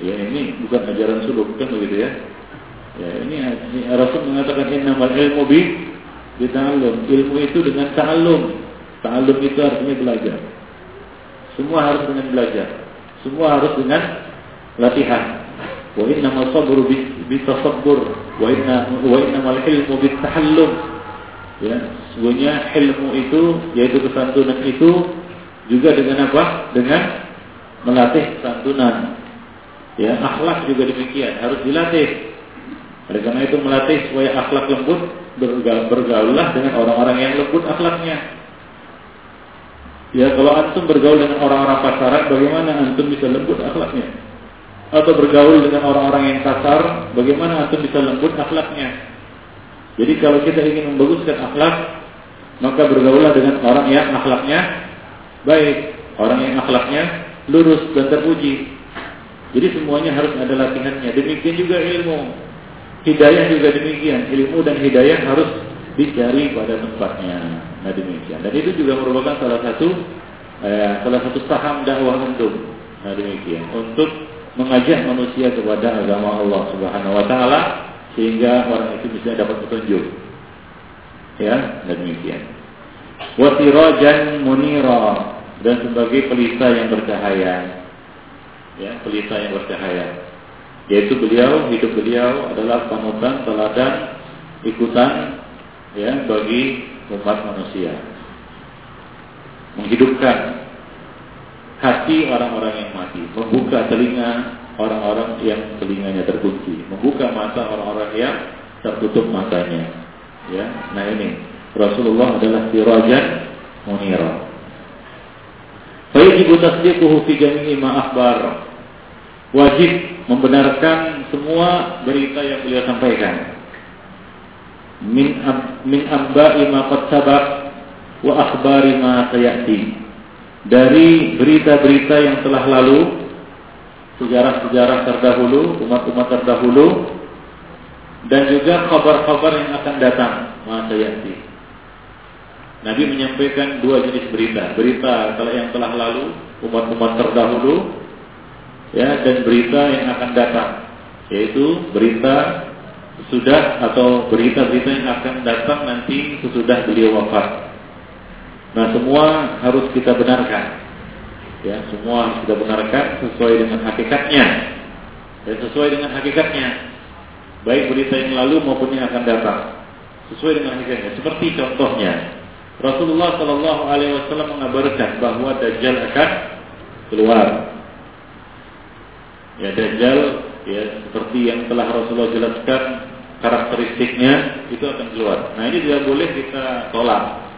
Ya, ini bukan ajaran suluk kan begitu ya. Ya, ini, ini Rasul mengatakan innamal ilmu bi bita'allum. Ilmu itu dengan ta'allum. Ta'allum itu artinya belajar. Semua harus dengan belajar. Semua harus dengan latihan. Wa innamal sabru bitasabbur wa inna wa innamal. Ya, sesungguhnya ilmu itu yaitu kesantunan itu juga dengan apa? Dengan melatih kesantunan. Ya, akhlak juga demikian, harus dilatih. Oleh karena itu melatih supaya akhlak lembut bergaullah dengan orang-orang yang lembut akhlaknya. Ya, kalau antum bergaul dengan orang-orang pasaran, bagaimana antum bisa lembut akhlaknya? Atau bergaul dengan orang-orang yang kasar, bagaimana antum bisa lembut akhlaknya? Jadi kalau kita ingin membaguskan akhlak, maka bergaullah dengan orang yang akhlaknya baik, orang yang akhlaknya lurus dan terpuji. Jadi semuanya harus ada latihannya. Demikian juga ilmu. Hidayah juga demikian, ilmu dan hidayah harus dicari pada tempatnya. Nah demikian. Dan itu juga merupakan salah satu eh, salah satu saham dakwah untuk nah demikian untuk mengajak manusia kepada agama Allah Subhanahu wa taala sehingga orang itu bisa dapat petunjuk. Ya, dan demikian. Wasirajan munira dan sebagai pelita yang bercahaya. Ya, pelita yang bercahaya yaitu beliau hidup beliau adalah panutan teladan ikutan ya bagi umat manusia menghidupkan hati orang-orang yang mati membuka telinga orang-orang yang telinganya terkunci membuka mata orang-orang yang tertutup matanya ya nah ini Rasulullah adalah sirajan munira Fayajibu tasdiquhu fi jami'i ma akhbar wajib membenarkan semua berita yang beliau sampaikan. Min ab, min abba'i ma qad wa akhbari ma sayati. Dari berita-berita yang telah lalu, sejarah-sejarah terdahulu, umat-umat terdahulu, dan juga kabar-kabar yang akan datang, ma sayati. Nabi menyampaikan dua jenis berita. Berita yang telah lalu, umat-umat terdahulu, ya dan berita yang akan datang yaitu berita sudah atau berita-berita yang akan datang nanti sesudah beliau wafat. Nah semua harus kita benarkan, ya semua harus kita benarkan sesuai dengan hakikatnya, dan sesuai dengan hakikatnya, baik berita yang lalu maupun yang akan datang, sesuai dengan hakikatnya. Seperti contohnya, Rasulullah Shallallahu Alaihi Wasallam mengabarkan bahwa Dajjal akan keluar Ya Dajjal ya seperti yang telah Rasulullah jelaskan karakteristiknya itu akan keluar. Nah ini tidak boleh kita tolak.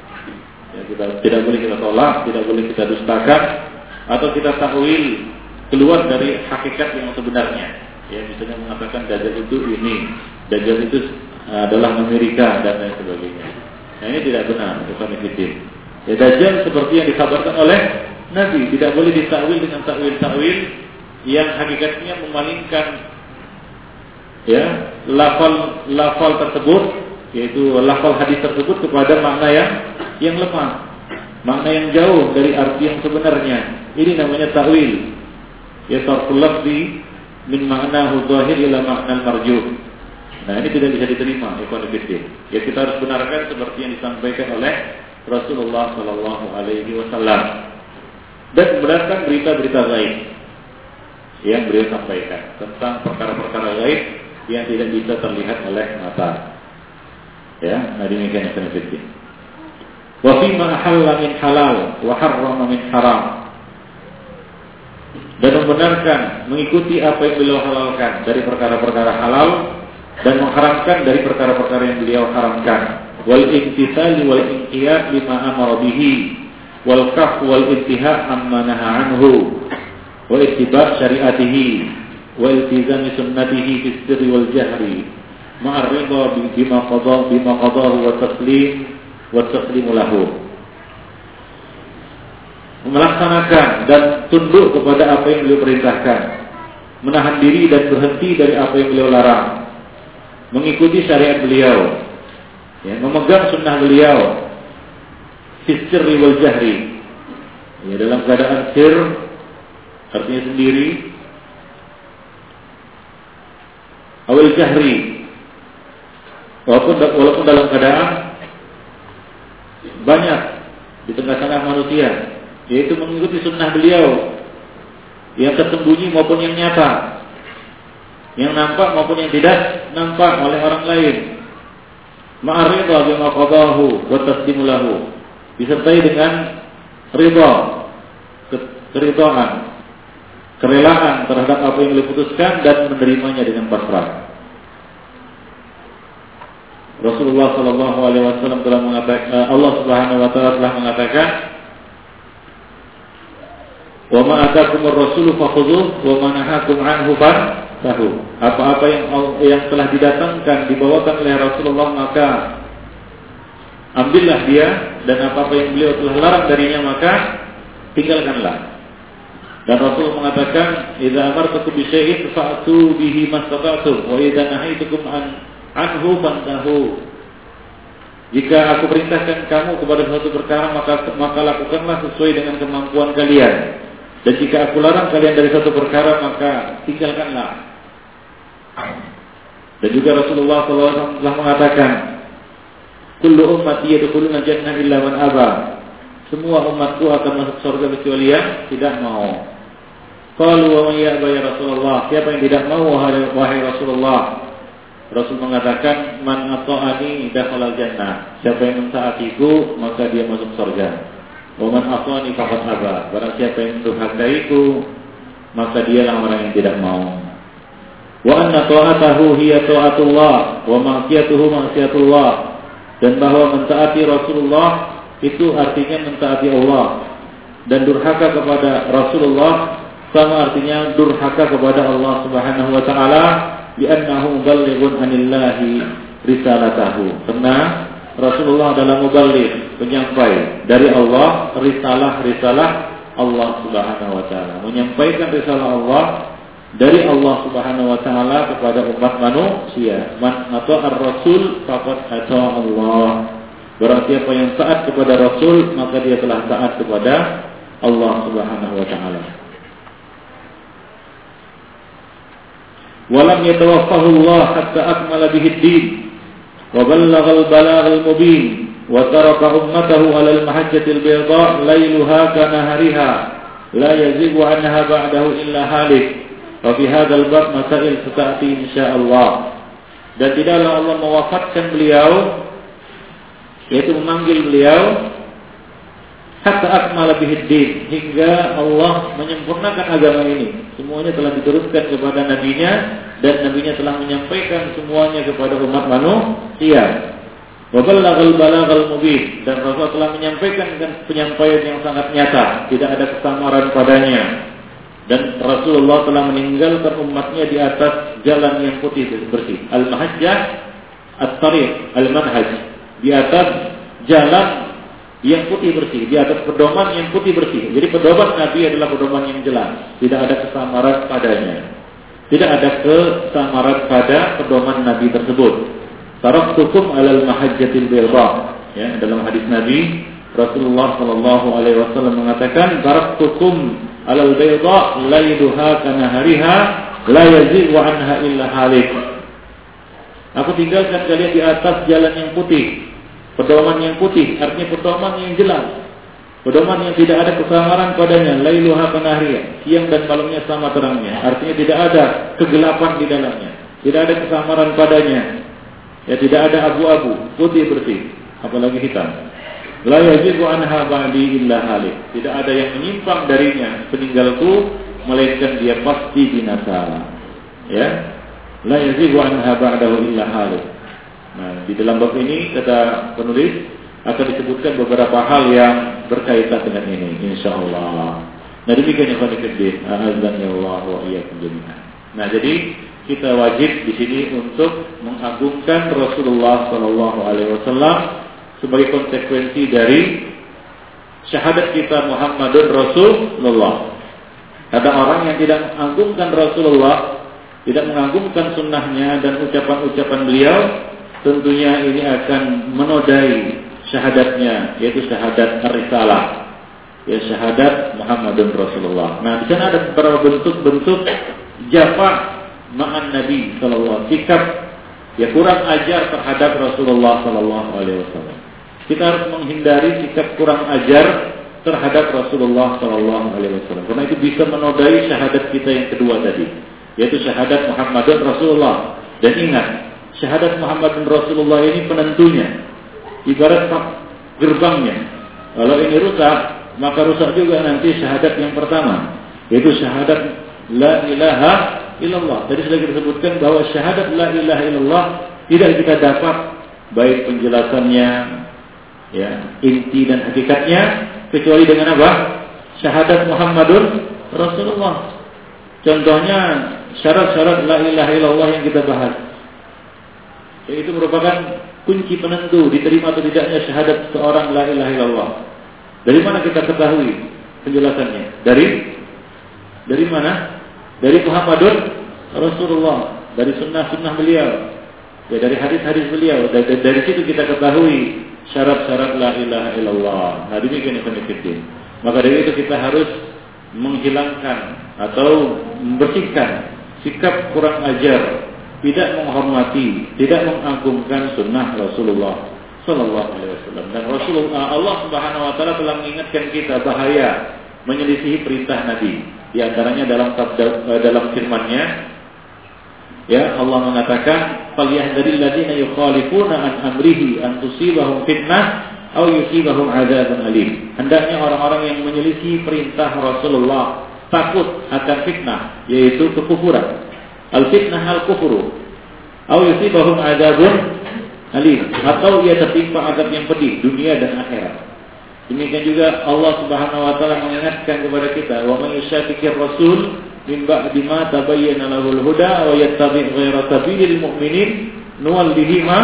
Ya, kita tidak boleh kita tolak, tidak boleh kita dustakan atau kita takwil keluar dari hakikat yang sebenarnya. Ya misalnya mengatakan Dajjal itu ini, Dajjal itu adalah Amerika dan lain sebagainya. Nah ini tidak benar, bukan efektif. Ya Dajjal seperti yang dikabarkan oleh Nabi, tidak boleh ditakwil dengan takwil-takwil yang hakikatnya memalingkan ya lafal lafal tersebut yaitu lafal hadis tersebut kepada makna yang yang lemah. Makna yang jauh dari arti yang sebenarnya. Ini namanya takwil ya tarful lafzi min makna zahir ila makna marjuh nah ini tidak bisa diterima ikhwan ya kita harus benarkan seperti yang disampaikan oleh Rasulullah Shallallahu Alaihi Wasallam. Dan benarkan berita-berita lain yang beliau sampaikan tentang perkara-perkara gaib yang tidak bisa terlihat oleh mata. Ya, nah demikian yang saya Wa fi ma halal min halal wa harrama min haram. Dan membenarkan mengikuti apa yang beliau halalkan dari perkara-perkara halal dan mengharamkan dari perkara-perkara yang beliau haramkan. Wal imtithal wal inqiyad lima amara bihi wal kaf wal intiha amma naha anhu wa ittiba' syariatihi wa iltizami sunnatihi fi sirri wal jahri bima qada bima qadahu wa taslim wa taslimu lahu. Melaksanakan dan tunduk kepada apa yang beliau perintahkan. Menahan diri dan berhenti dari apa yang beliau larang. Mengikuti syariat beliau, ya, memegang sunnah beliau, fisir wal jahri, ya, dalam keadaan sir, artinya sendiri, awal jahri, walaupun walaupun dalam keadaan banyak di tengah-tengah manusia, yaitu mengikuti sunnah beliau yang tersembunyi maupun yang nyata yang nampak maupun yang tidak nampak oleh orang lain. Ma'arida bima qadahu wa taslimu lahu. Disertai dengan ridha, keridhaan, kerelaan terhadap apa yang diputuskan dan menerimanya dengan pasrah. Rasulullah Shallallahu Alaihi Wasallam telah mengatakan, eh, Allah Subhanahu Wa Taala telah mengatakan, "Wa ma atakumur rasulu fakhudhuh wa ma nahakum anhu tahu apa-apa yang yang telah didatangkan dibawakan oleh Rasulullah maka ambillah dia dan apa-apa yang beliau telah larang darinya maka tinggalkanlah. Dan Rasul mengatakan idza amartukum bi syai'in fa'tu bihi mastata'tum wa idza nahaitukum an anhu fantahu jika aku perintahkan kamu kepada suatu perkara maka maka lakukanlah sesuai dengan kemampuan kalian dan jika aku larang kalian dari suatu perkara maka tinggalkanlah dan juga Rasulullah SAW telah mengatakan, Kullu ummati yadkhuluna jannah illa man aba. Semua umatku akan masuk surga kecuali yang tidak mau. Qalu wa ya Rasulullah? Siapa yang tidak mau wahai Rasulullah? Rasul mengatakan, "Man ata'ani dakhala jannah." Siapa yang mentaatiku, maka dia masuk surga. Wa man asani faqad aba. Barang siapa yang mendurhakaiku, maka dialah orang yang tidak mau wa anna ta'atahu hiya ta'atullah wa ma'siyatuhu ma'siyatullah dan bahwa mentaati Rasulullah itu artinya mentaati Allah dan durhaka kepada Rasulullah sama artinya durhaka kepada Allah Subhanahu wa taala li'annahu muballighun anillahi risalatahu karena Rasulullah adalah muballigh penyampai dari Allah risalah-risalah Allah Subhanahu wa taala menyampaikan risalah Allah dari Allah Subhanahu wa taala kepada umat manusia. Man atau ar-rasul faqad ata Allah. Barang siapa yang taat kepada Rasul, maka dia telah taat kepada Allah Subhanahu wa taala. Allah hatta akmala bihi ad-din wa ballagha al-balagh al-mubin wa taraka ummatahu 'ala al-mahajjati al-bayda laylaha kana hariha la yazigu anha ba'dahu illa halik Wa fi hadzal bab masail insya insyaallah. Dan tidaklah Allah mewafatkan beliau yaitu memanggil beliau hatta akmala bihi din hingga Allah menyempurnakan agama ini. Semuanya telah diteruskan kepada nabinya dan nabinya telah menyampaikan semuanya kepada umat manusia. Wa ballaghal balaghal mubin dan Rasul telah menyampaikan penyampaian yang sangat nyata, tidak ada kesamaran padanya dan Rasulullah telah meninggalkan umatnya di atas jalan yang putih bersih. Al-mahajjah at-tariq, al-manhaj. Di atas jalan yang putih bersih, di atas pedoman yang putih bersih. Jadi pedoman Nabi adalah pedoman yang jelas, tidak ada kesamaran padanya. Tidak ada kesamaran pada pedoman Nabi tersebut. Taraktukum alal mahajjatil bayda. Ya, dalam hadis Nabi Rasulullah Shallallahu alaihi wasallam mengatakan taraktukum alal bayda laiduha kana hariha la yazighu anha illa halik. Aku tinggalkan kalian di atas jalan yang putih, pedoman yang putih, artinya pedoman yang jelas. Pedoman yang tidak ada kesamaran padanya, lailuha kanahriya, siang dan malamnya sama terangnya. Artinya tidak ada kegelapan di dalamnya, tidak ada kesamaran padanya. Ya tidak ada abu-abu, putih bersih, apalagi hitam. La yajibu anha ba'di illa halik. Tidak ada yang menyimpang darinya peninggalku melainkan dia pasti binasa. Ya. La yajibu anha ba'dahu illa halik. Nah, di dalam bab ini kata penulis akan disebutkan beberapa hal yang berkaitan dengan ini insyaallah. Nah, demikian yang kami kedih. Allah wa. Nah, jadi kita wajib di sini untuk mengagungkan Rasulullah Shallallahu alaihi wasallam sebagai konsekuensi dari syahadat kita Muhammadun Rasulullah. Ada orang yang tidak mengagungkan Rasulullah, tidak mengagungkan sunnahnya dan ucapan-ucapan beliau, tentunya ini akan menodai syahadatnya, yaitu syahadat risalah, ya syahadat Muhammadun Rasulullah. Nah, di sana ada beberapa bentuk-bentuk jafa ma'an Nabi Sallallahu Sikap ya kurang ajar terhadap Rasulullah Sallallahu Alaihi Wasallam. Kita harus menghindari sikap kurang ajar terhadap Rasulullah Sallallahu Alaihi Wasallam. Karena itu bisa menodai syahadat kita yang kedua tadi yaitu syahadat Muhammadun Rasulullah. Dan ingat, syahadat Muhammadun Rasulullah ini penentunya. Ibarat gerbangnya. Kalau ini rusak, maka rusak juga nanti syahadat yang pertama, yaitu syahadat la ilaha illallah. Tadi sudah kita sebutkan bahwa syahadat la ilaha illallah tidak kita dapat baik penjelasannya, ya, inti dan hakikatnya kecuali dengan apa? Syahadat Muhammadun Rasulullah. Contohnya syarat-syarat la ilaha illallah yang kita bahas. Itu merupakan kunci penentu diterima atau tidaknya syahadat seorang la ilaha illallah. Dari mana kita ketahui penjelasannya? Dari dari mana? Dari Muhammadun Rasulullah, dari sunnah-sunnah beliau, ya dari hadis-hadis beliau. Dari, dari situ kita ketahui syarat-syarat la ilaha illallah. Nah demikian penting. Maka dari itu kita harus menghilangkan atau membersihkan sikap kurang ajar, tidak menghormati, tidak mengagungkan sunnah Rasulullah Sallallahu Alaihi Wasallam. Dan Rasulullah Allah Subhanahu Wa Taala telah mengingatkan kita bahaya menyelisihi perintah Nabi. Di antaranya dalam eh, dalam firman-Nya, ya Allah mengatakan, "Falyahdharil ladzina yukhalifuna an amrihi an tusibahum fitnah aw yusibahum adzabun alim." Hendaknya orang-orang yang menyelisih perintah Rasulullah takut akan fitnah yaitu kekufuran. Al fitnah al kufuru. Au yusibahum adzabun alim atau ia tertimpa azab yang pedih dunia dan akhirat. Demikian juga Allah Subhanahu wa taala mengingatkan kepada kita, "Wa may yushaqiqir rasul min ba'di ma tabayyana lahul huda wa yattabi' ghayra sabilil mu'minin nuwallihi ma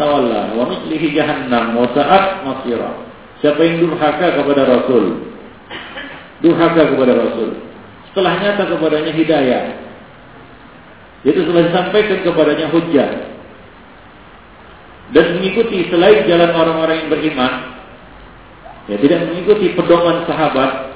tawalla wa nuslihi jahannam wa sa'at masira." Siapa yang durhaka kepada Rasul, durhaka kepada Rasul, setelah nyata kepadanya hidayah. Itu setelah disampaikan kepadanya hujah. Dan mengikuti selain jalan orang-orang yang beriman. Ya, tidak mengikuti pedoman sahabat.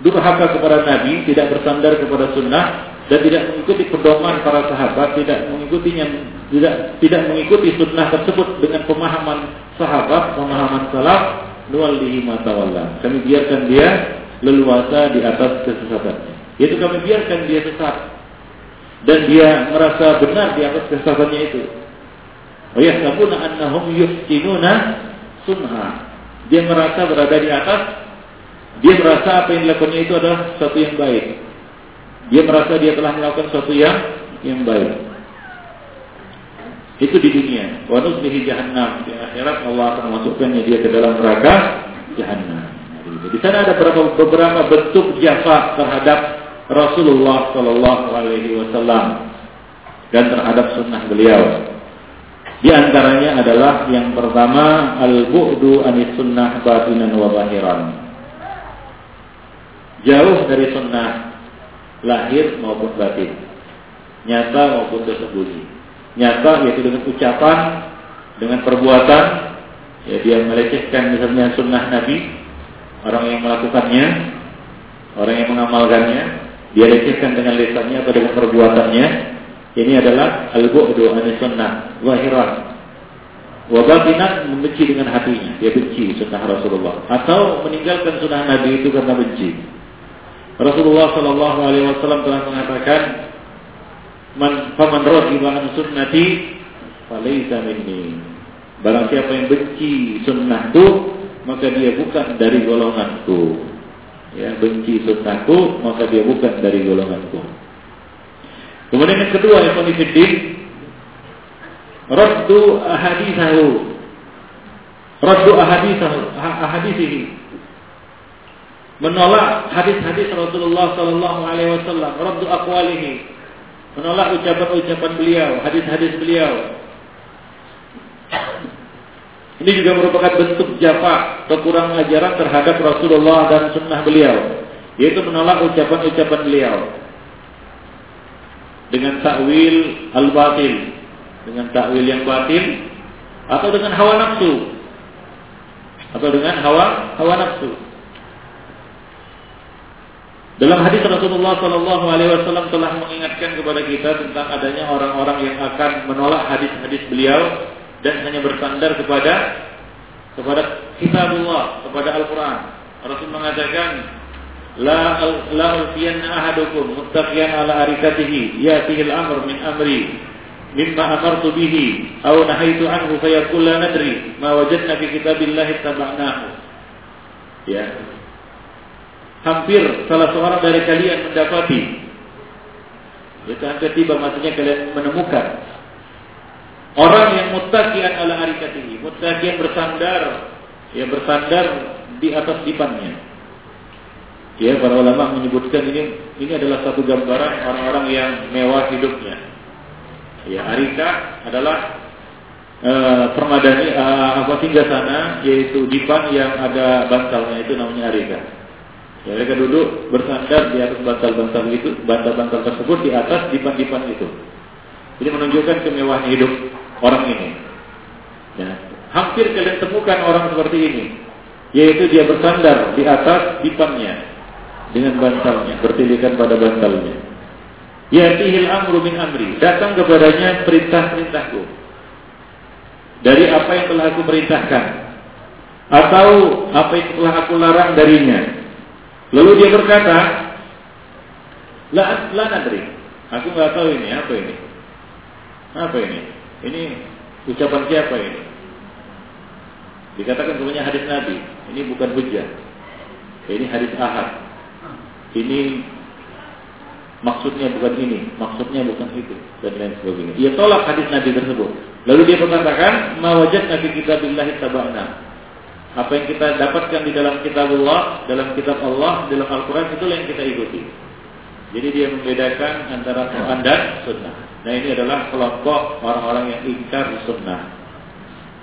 Durhaka kepada Nabi, tidak bersandar kepada sunnah. Dan tidak mengikuti pedoman para sahabat, tidak mengikutinya, tidak tidak mengikuti sunnah tersebut dengan pemahaman sahabat, pemahaman salaf, nuwallihi matawalla. Kami biarkan dia leluasa di atas kesesatannya. Yaitu kami biarkan dia sesat dan dia merasa benar di atas kesesatannya itu. Oh ya, sabuna annahum yuhsinuna sunha. Dia merasa berada di atas, dia merasa apa yang dilakukannya itu adalah sesuatu yang baik. Dia merasa dia telah melakukan sesuatu yang yang baik. Itu di dunia. Wa nuslihi jahannam. Di akhirat Allah akan memasukkannya dia ke dalam neraka jahannam. Di sana ada beberapa, beberapa bentuk jasa terhadap Rasulullah Shallallahu Alaihi Wasallam dan terhadap sunnah beliau. Di antaranya adalah yang pertama al-bu'du anis sunnah batinan wa bahiran. Jauh dari sunnah lahir maupun batin. Nyata maupun tersembunyi. Nyata yaitu dengan ucapan, dengan perbuatan, ya dia melecehkan misalnya sunnah Nabi, orang yang melakukannya, orang yang mengamalkannya, dia lecehkan dengan lisannya atau dengan perbuatannya, ini adalah al-bu'du an sunnah zahiran. Wa batinan membenci dengan hatinya, dia benci sunnah Rasulullah atau meninggalkan sunnah Nabi itu karena benci. Rasulullah Shallallahu alaihi wasallam telah mengatakan, "Man faman raghiba an sunnati falaysa minni." Barang siapa yang benci sunnahku, maka dia bukan dari golonganku. Ya, benci sunnahku, maka dia bukan dari golonganku. Kemudian yang kedua, Ibn Fiddin, Raddu ahadisahu. Raddu ahadisahu, ahadisihi. Menolak hadis-hadis Rasulullah Sallallahu Alaihi Wasallam. Raddu akwalihi. Menolak ucapan-ucapan beliau, hadis-hadis beliau. Ini juga merupakan bentuk jafa kekurangan ajaran terhadap Rasulullah dan sunnah beliau, yaitu menolak ucapan-ucapan beliau. Dengan takwil al-batil, dengan takwil yang batil atau dengan hawa nafsu atau dengan hawa hawa nafsu. Dalam hadis Rasulullah Shallallahu Alaihi Wasallam telah mengingatkan kepada kita tentang adanya orang-orang yang akan menolak hadis-hadis beliau dan hanya bersandar kepada kepada kitabullah, kepada Al-Quran. Rasul mengatakan, La la ulfiyanna ahadukum muttaqiyan ala arikatihi yatihi al-amr min amri mimma amartu bihi aw nahaitu anhu fayaqul la nadri ma wajadna fi kitabillahi tabanahu. Ya. Hampir salah seorang dari kalian mendapati itu hampir tiba maksudnya kalian menemukan orang yang muttaqiyan ala arikatihi, muttaqiyan bersandar ya bersandar di atas dipannya Ya, para ulama menyebutkan ini ini adalah satu gambaran orang-orang yang mewah hidupnya. Ya, arika adalah e, permadani e, apa tinggal sana yaitu dipan yang ada bantalnya itu namanya arika. Ya, mereka duduk bersandar di atas bantal-bantal itu, bantal-bantal tersebut di atas dipan-dipan itu. Ini menunjukkan kemewahan hidup orang ini. Ya, hampir kalian temukan orang seperti ini, yaitu dia bersandar di atas dipannya dengan bantalnya, bertilikan pada bantalnya. Yatihil amru min amri, datang kepadanya perintah-perintahku. Dari apa yang telah aku perintahkan atau apa yang telah aku larang darinya. Lalu dia berkata, La la nadri. Aku nggak tahu ini apa ini. Apa ini? Ini ucapan siapa ini? Dikatakan semuanya hadis Nabi. Ini bukan hujah. Ini hadis ahad ini maksudnya bukan ini, maksudnya bukan itu dan lain sebagainya. Ia tolak hadis Nabi tersebut. Lalu dia mengatakan, "Mawajat Nabi kita billahi tabana." Apa yang kita dapatkan di dalam kitab Allah, dalam kitab Allah, dalam Al-Quran, itulah yang kita ikuti. Jadi dia membedakan antara Quran dan Sunnah. Nah ini adalah kelompok orang-orang yang ingkar Sunnah.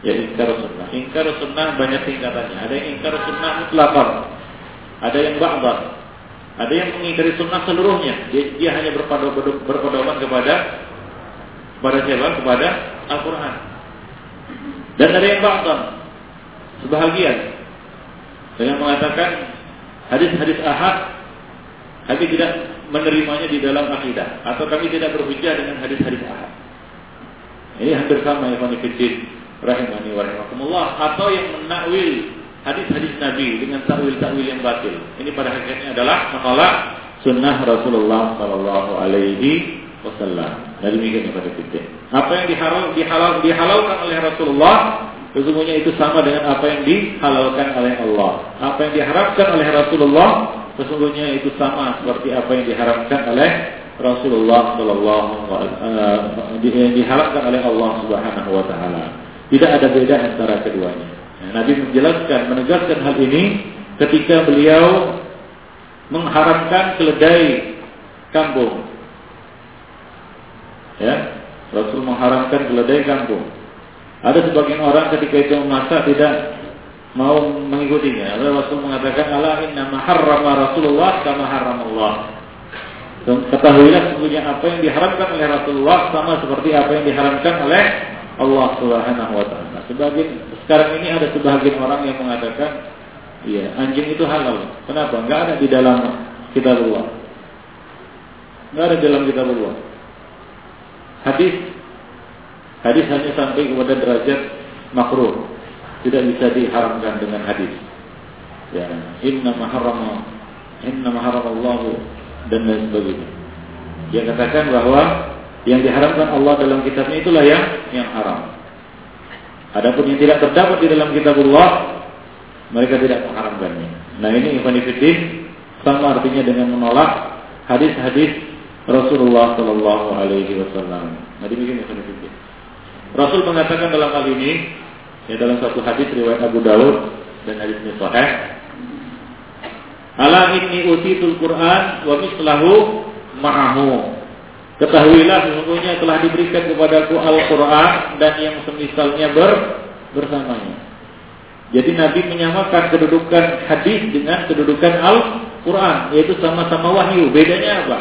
Ya ingkar Sunnah. Ingkar Sunnah banyak tingkatannya. Ada yang ingkar Sunnah mutlakar. Ada yang ba'bar. Ada yang mengingkari sunnah seluruhnya. Dia, dia hanya berpedoman kepada kepada siapa? Kepada Al-Quran. Dan ada yang ba'dan. Sebahagian. Dengan mengatakan hadis-hadis ahad kami tidak menerimanya di dalam akidah atau kami tidak berhujjah dengan hadis-hadis ahad. Ini hampir sama ya Fanifidin rahimani wa atau yang menakwil hadis-hadis Nabi dengan takwil-takwil yang batil. Ini pada hakikatnya adalah menolak sunnah Rasulullah Sallallahu Alaihi Wasallam. Dari demikian pada titik. Apa yang dihalal, dihalal, dihalalkan oleh Rasulullah sesungguhnya itu sama dengan apa yang dihalalkan oleh Allah. Apa yang diharapkan oleh Rasulullah sesungguhnya itu sama seperti apa yang diharamkan oleh Rasulullah Sallallahu Alaihi Wasallam diharapkan oleh Allah Subhanahu Wa Taala. Tidak ada beda antara keduanya. Nabi menjelaskan, menegaskan hal ini ketika beliau mengharamkan keledai kampung. Ya, Rasul mengharamkan keledai kampung. Ada sebagian orang ketika itu memasak tidak mau mengikutinya. Lalu Rasul mengatakan, "Ala inna maharrama Rasulullah kama Allah." Ketahuilah sesungguhnya apa yang diharamkan oleh Rasulullah sama seperti apa yang diharamkan oleh Allah Subhanahu wa. Sebagian sekarang ini ada sebagian orang yang mengatakan, iya, anjing itu halal. Kenapa? Enggak ada di dalam kitab Allah. Enggak ada di dalam kitab Allah. Hadis hadis hanya sampai kepada derajat makruh. Tidak bisa diharamkan dengan hadis. Ya, inna maharrama inna Allah dan lain sebagainya. Dia katakan bahwa yang diharamkan Allah dalam kitabnya itulah yang yang haram. Adapun yang tidak terdapat di dalam kitab Allah, mereka tidak mengharamkannya. Nah ini Ibn sama artinya dengan menolak hadis-hadis Rasulullah Shallallahu Alaihi Wasallam. Nah demikian Ibn Rasul mengatakan dalam hal ini, ya dalam satu hadis riwayat Abu Dawud dan hadis ini sahih. Ala inni utitul Quran wa mislahu ma'ahu. Ketahuilah sesungguhnya telah diberikan kepadaku Al-Quran dan yang semisalnya ber, bersamanya. Jadi Nabi menyamakan kedudukan hadis dengan kedudukan Al-Quran, yaitu sama-sama wahyu. Bedanya apa?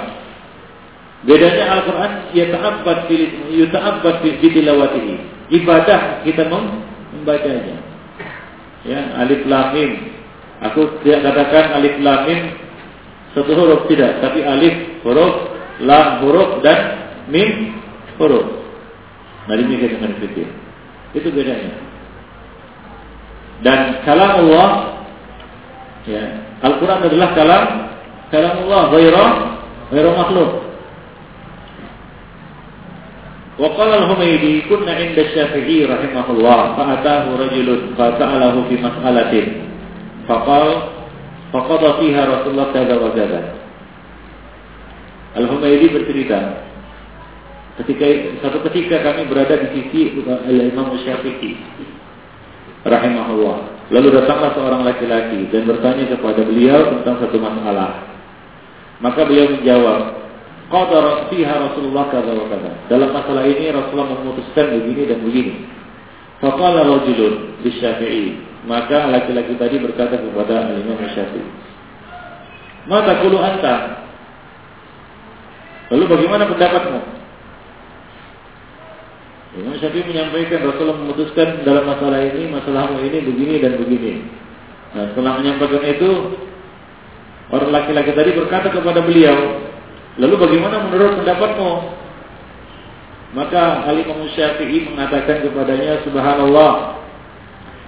Bedanya Al-Quran yata'abbad yuta'abbad fi tilawatihi. Ibadah kita membacanya. Ya, alif lam mim. Aku tidak katakan alif lam mim satu huruf tidak, tapi alif huruf, lam huruf dan mim huruf. Nah demikian dengan fikir. Itu bedanya. Dan kalam Allah ya, Al-Quran adalah kalam kalam Allah, ghairah ghairah makhluk. وقال الحميدي كنا عند الشافعي رحمه الله فأتاه رجل فسأله في مسألة فقال فقضى فيها رسول الله كذا وكذا Al-Humaydi bercerita ketika satu ketika kami berada di sisi Imam Syafi'i rahimahullah. Lalu datanglah seorang laki-laki dan bertanya kepada beliau tentang satu masalah. Maka beliau menjawab, qadara fiha Rasulullah kata wa kata. Dalam masalah ini Rasulullah memutuskan begini dan begini. Faqala rajulun di Syafi'i. Maka laki-laki tadi berkata kepada Imam Syafi'i. Mata kulu anta. Lalu bagaimana pendapatmu? Imam Syafi'i menyampaikan Rasulullah memutuskan dalam masalah ini, masalahmu ini begini dan begini. Nah, setelah menyampaikan itu, orang laki-laki tadi berkata kepada beliau, Lalu bagaimana menurut pendapatmu? Maka Ali Imam Syafi'i mengatakan kepadanya Subhanallah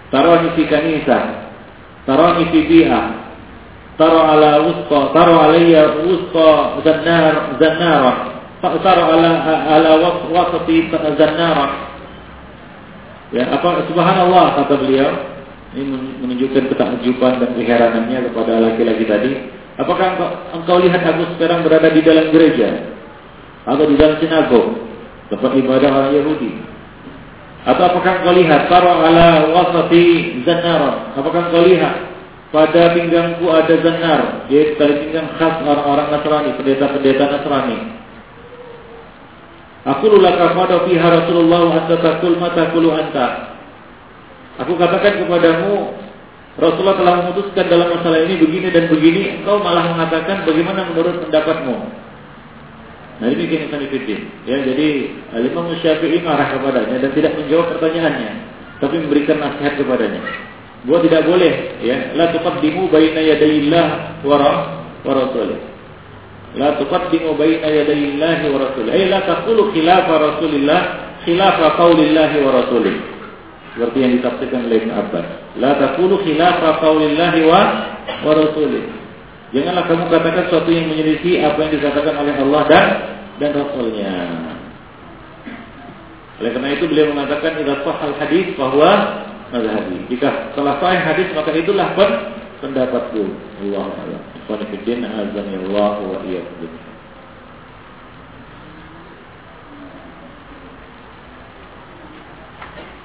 Tarani fi kanisa Tarani fi bi'ah Taro ala wusqa Taro alaiya wusqa zannar zannara Taro ala ala wasati zannara. Ya, apa subhanallah kata beliau. Ini menunjukkan ketakjuban dan keheranannya kepada laki-laki tadi Apakah engkau, engkau lihat aku sekarang berada di dalam gereja atau di dalam sinagog tempat ibadah orang Yahudi? Atau apakah engkau lihat taro ala wasati zanar? Apakah engkau lihat pada pinggangku ada zanar, yaitu tali pinggang khas orang-orang Nasrani, pendeta-pendeta Nasrani. Aku lulaka pada fiha Rasulullah anta takul mata anta. Aku katakan kepadamu Rasulullah telah memutuskan dalam masalah ini begini dan begini, engkau malah mengatakan bagaimana menurut pendapatmu. Nah ini bikin Sanifidin. Ya, jadi Imam Syafi'i marah kepadanya dan tidak menjawab pertanyaannya, tapi memberikan nasihat kepadanya. Bahwa tidak boleh, ya, la tuqaddimu baina yadayillah wa wa rasulih. La tuqaddimu baina yadayillah wa rasulih. Ay la taqulu khilafa Rasulillah, khilafa qaulillah wa rasulih seperti yang ditafsirkan oleh Ibn Abbas. La taqulu khilafa qaulillahi wa wa rasulih. Janganlah kamu katakan sesuatu yang menyelisih apa yang dikatakan oleh Allah dan dan Rasulnya. Oleh karena itu beliau mengatakan idza sahal hadis bahwa mazhabi. Jika telah sahih hadis maka itulah pendapatku. Allah Allah. Qul azan Allah wa iyyakum.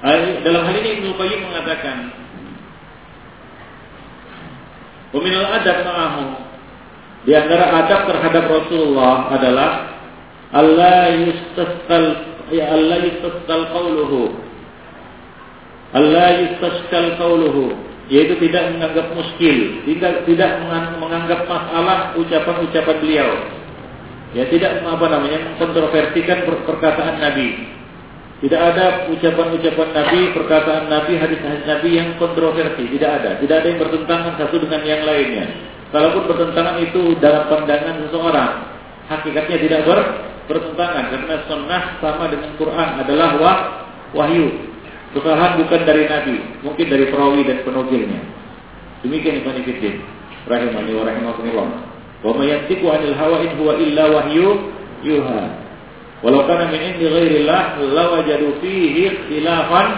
Dalam hal ini Ibnu Qayyim mengatakan Uminal adab ma'ahu Di antara adab terhadap Rasulullah adalah Allah yustasqal ya Allah yustasqal qawluhu Allah yustasqal qawluhu yaitu tidak menganggap muskil, tidak tidak menganggap masalah ucapan-ucapan beliau. Ya tidak apa namanya mengkontroversikan perkataan Nabi. Tidak ada ucapan-ucapan Nabi, perkataan Nabi, hadis-hadis Nabi yang kontroversi. Tidak ada. Tidak ada yang bertentangan satu dengan yang lainnya. Kalaupun bertentangan itu dalam pandangan seseorang, hakikatnya tidak ber, bertentangan. Karena sunnah sama dengan Quran adalah wah, wahyu. Kesalahan bukan dari Nabi, mungkin dari perawi dan penukilnya. Demikian Ibn Fiddin. Rahimani wa rahimakumullah. Wa ma yantiqu 'anil hawa in huwa illa wahyu yuha. Walau kana min indi ghairillah lawajadu fihi ikhtilafan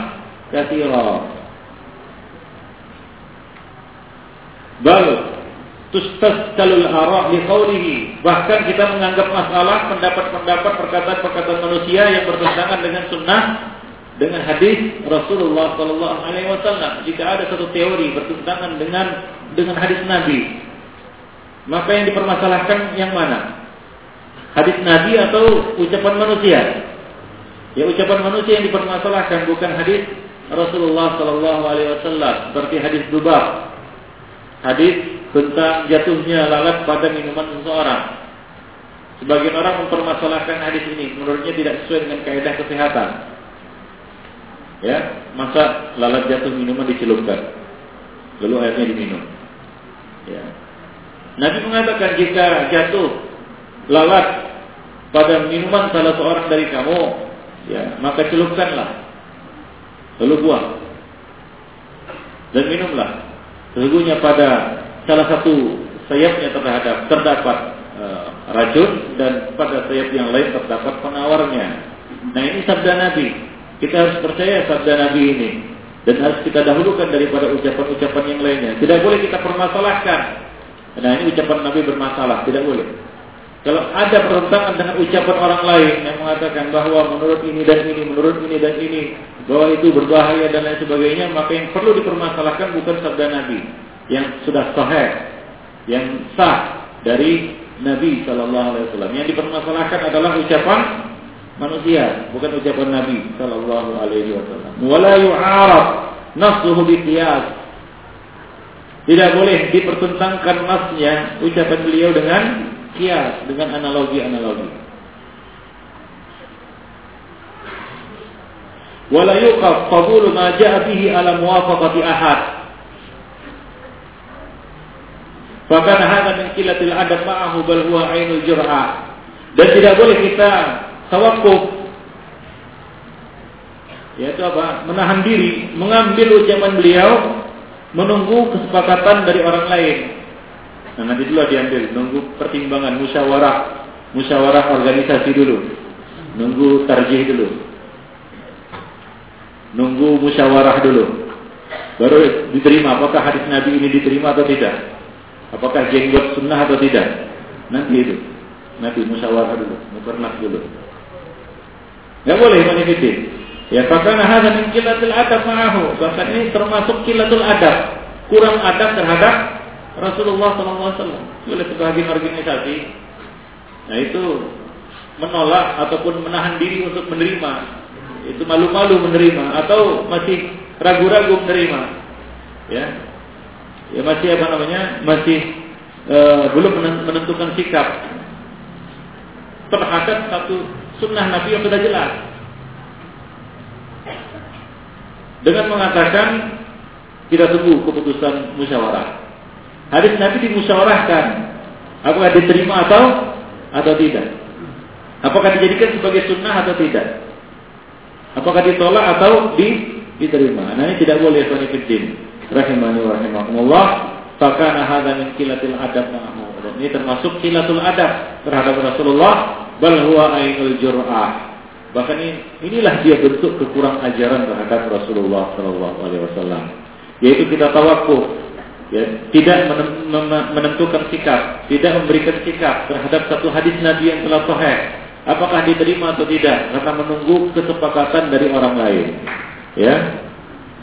katsira. Bal tustaskalul ara li qawlihi. Bahkan kita menganggap masalah pendapat-pendapat perkataan-perkataan manusia yang bertentangan dengan sunnah dengan hadis Rasulullah Sallallahu Alaihi Wasallam. Jika ada satu teori bertentangan dengan dengan hadis Nabi, maka yang dipermasalahkan yang mana? Hadis Nabi atau ucapan manusia? Ya ucapan manusia yang dipermasalahkan bukan hadis Rasulullah Sallallahu Alaihi Wasallam seperti hadis Dubab, hadis tentang jatuhnya lalat pada minuman seseorang. Sebagian orang mempermasalahkan hadis ini, menurutnya tidak sesuai dengan kaidah kesehatan. Ya, masa lalat jatuh minuman dicelupkan, lalu airnya diminum. Ya. Nabi mengatakan jika jatuh lalat pada minuman salah seorang dari kamu, ya maka celupkanlah, lalu buang dan minumlah. Sesungguhnya pada salah satu sayapnya terhadap terdapat uh, racun dan pada sayap yang lain terdapat penawarnya. Nah ini sabda Nabi. Kita harus percaya sabda Nabi ini dan harus kita dahulukan daripada ucapan-ucapan yang lainnya. Tidak boleh kita permasalahkan. Nah ini ucapan Nabi bermasalah, tidak boleh. Kalau ada pertentangan dengan ucapan orang lain yang mengatakan bahwa menurut ini dan ini, menurut ini dan ini, bahwa itu berbahaya dan lain sebagainya, maka yang perlu dipermasalahkan bukan sabda Nabi yang sudah sahih, yang sah dari Nabi Shallallahu Alaihi Wasallam. Yang dipermasalahkan adalah ucapan manusia, bukan ucapan Nabi Shallallahu Alaihi Wasallam. Wala yu'arab nafsuhu biqiyas. Tidak boleh dipertentangkan nasnya ucapan beliau dengan kias, dengan analogi-analogi. Wala yuqaf qabulu ma ja'a bihi ala muwafaqati ahad. Bahkan hada min qillatil adab ma'ahu bal huwa ainul jur'a. Dan tidak boleh kita tawakuf yaitu apa? Menahan diri, mengambil ucapan beliau, menunggu kesepakatan dari orang lain. Nah, nanti dulu diambil, nunggu pertimbangan musyawarah, musyawarah organisasi dulu. Nunggu tarjih dulu. Nunggu musyawarah dulu. Baru diterima apakah hadis Nabi ini diterima atau tidak. Apakah jenggot sunnah atau tidak? Nanti itu. Nanti musyawarah dulu, mukernas dulu. Gak boleh manifestin. Ya fakana hadza min qillatil adab ma'ahu. Bahkan ini termasuk qillatul adab. Kurang adab terhadap Rasulullah SAW. Oleh sebagian organisasi. Nah itu menolak ataupun menahan diri untuk menerima. Itu malu-malu menerima atau masih ragu-ragu menerima. Ya, ya masih apa namanya masih e, belum menentukan sikap terhadap satu sunnah Nabi yang sudah jelas dengan mengatakan kita tunggu keputusan musyawarah hadis Nabi dimusyawarahkan. Apakah diterima atau atau tidak? Apakah dijadikan sebagai sunnah atau tidak? Apakah ditolak atau di, diterima? Nah ini tidak boleh Tuhan rahimani wa rahimakumullah. Fakana hadza min qillatil adab dan ini termasuk qillatul adab terhadap Rasulullah. Bal huwa ainul jur'ah. Bahkan ini, inilah dia bentuk kekurang ajaran terhadap Rasulullah sallallahu alaihi wasallam. Yaitu kita tawakuf ya, tidak menentukan sikap, tidak memberikan sikap terhadap satu hadis Nabi yang telah sahih, apakah diterima atau tidak, karena menunggu kesepakatan dari orang lain. Ya,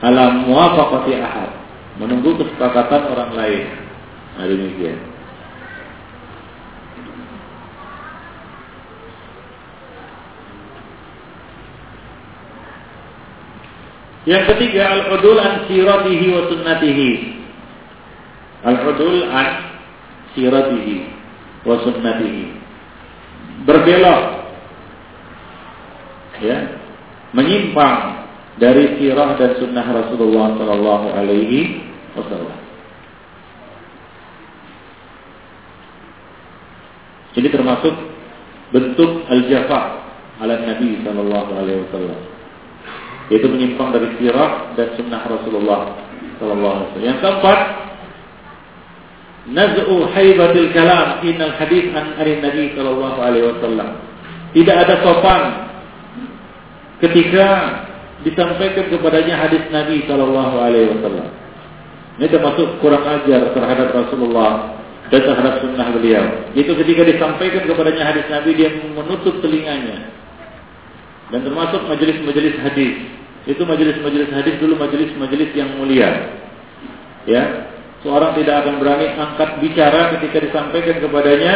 alam muwafaqati ahad. Menunggu kesepakatan orang lain. Nah demikian. Yang ketiga al-udul an siratihi wa sunnatihi. Al-udul an siratihi wa sunnatihi. Berbelok ya, menyimpang dari sirah dan sunnah Rasulullah Sallallahu Alaihi Wasallam. Ini termasuk bentuk al-jafa ala Nabi Sallallahu Alaihi Wasallam. Yaitu menyimpang dari sirah dan sunnah Rasulullah Sallallahu Alaihi Wasallam. Yang keempat, naz'u haibatil kalam innal hadis an Nabi Sallallahu Alaihi Wasallam. Tidak ada sopan ketika disampaikan kepadanya hadis Nabi Shallallahu Alaihi Wasallam. Ini termasuk kurang ajar terhadap Rasulullah dan terhadap sunnah beliau. Itu ketika disampaikan kepadanya hadis Nabi dia menutup telinganya. Dan termasuk majelis-majelis hadis. Itu majelis-majelis hadis dulu majelis-majelis yang mulia. Ya, seorang tidak akan berani angkat bicara ketika disampaikan kepadanya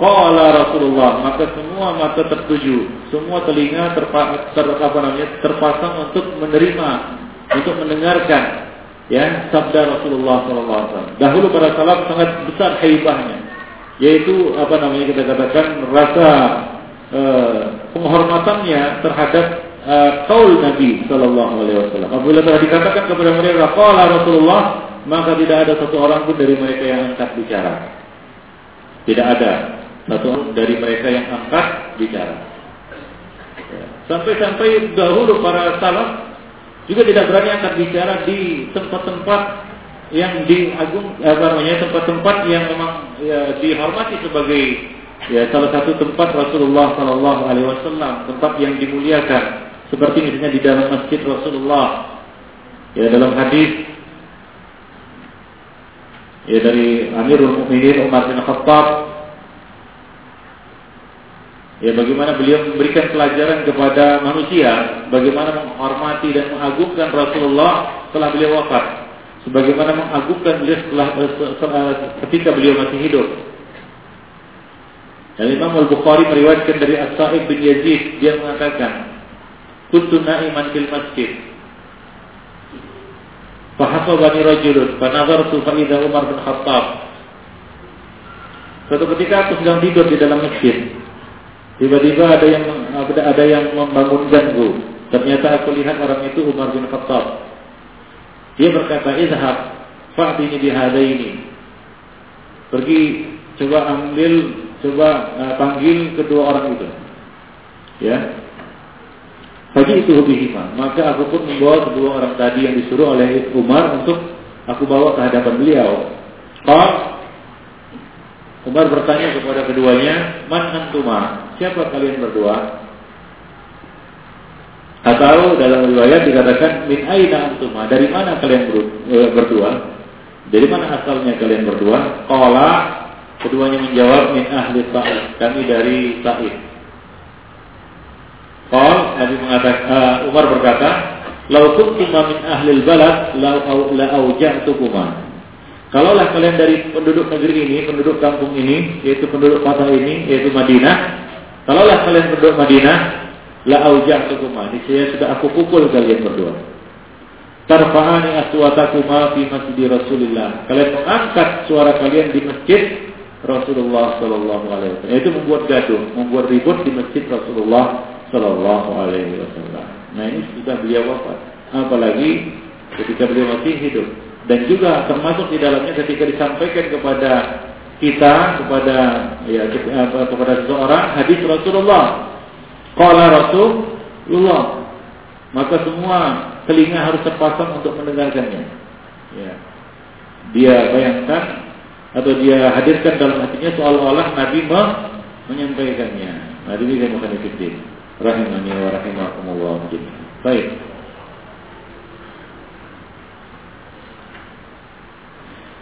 Qala Rasulullah, maka semua mata tertuju, semua telinga terpa, terpasang untuk menerima, untuk mendengarkan ya sabda Rasulullah SAW. Dahulu para salaf sangat besar haibahnya. yaitu apa namanya kita katakan rasa uh, penghormatannya terhadap uh, kaul Nabi Shallallahu Alaihi Wasallam. Apabila telah dikatakan kepada mereka, "Qala Rasulullah," maka tidak ada satu orang pun dari mereka yang angkat bicara. Tidak ada satu orang dari mereka yang angkat bicara. Ya. Sampai-sampai dahulu para salaf juga tidak berani angkat bicara di tempat-tempat yang diagung apa namanya tempat-tempat yang memang ya, dihormati sebagai ya salah satu tempat Rasulullah Sallallahu Alaihi Wasallam tempat yang dimuliakan seperti misalnya di dalam masjid Rasulullah ya dalam hadis ya dari Amirul Mukminin Umar bin Khattab ya bagaimana beliau memberikan pelajaran kepada manusia bagaimana menghormati dan mengagungkan Rasulullah setelah beliau wafat sebagaimana mengagungkan beliau setelah eh, ketika beliau masih hidup. Dan Imam Al-Bukhari meriwayatkan dari As-Sa'ib bin Yazid dia mengatakan, "Kuntu na'iman fil masjid." Fahasabani rajulun, fanazartu fa idza Umar bin Khattab. Suatu ketika aku sedang tidur di dalam masjid. Tiba-tiba ada yang ada yang membangunkanku. Ternyata aku lihat orang itu Umar bin Khattab. Dia berkata, "Izhab fa'tini bihadaini." Pergi coba ambil coba uh, panggil kedua orang itu. Ya. Pagi itu bihima. Maka aku pun membawa kedua orang tadi yang disuruh oleh Umar untuk aku bawa ke hadapan beliau. Qal Umar bertanya kepada keduanya, "Man antuma?" Siapa kalian berdua? Atau dalam riwayat dikatakan min aina antuma? Dari mana kalian e, berdua? Dari mana asalnya kalian berdua? Qala keduanya menjawab min ahli Sa'id. Kami dari Sa'id. Qal Nabi mengatakan uh, Umar berkata, "Lau kuntum min ahli balad la auja'tukuma." Kalaulah kalian dari penduduk negeri ini, penduduk kampung ini, yaitu penduduk kota ini, yaitu Madinah, kalaulah kalian penduduk Madinah, la auja'tukuma niscaya sudah aku pukul kalian berdua. Tarfa'ani aswatakuma fi masjid Rasulillah. Kalian mengangkat suara kalian di masjid Rasulullah sallallahu alaihi wasallam. Itu membuat gaduh membuat ribut di masjid Rasulullah sallallahu alaihi wasallam nah ini sudah beliau wafat apalagi ketika beliau masih hidup dan juga termasuk di dalamnya ketika disampaikan kepada kita kepada ya kepada seseorang hadis Rasulullah Qala Rasulullah. Maka semua telinga harus terpasang untuk mendengarkannya. Ya. Dia bayangkan atau dia hadirkan dalam hatinya seolah-olah Nabi menyampaikannya. Nah, ini saya bukan ikutin. Rahimani wa rahimakumullah. Baik.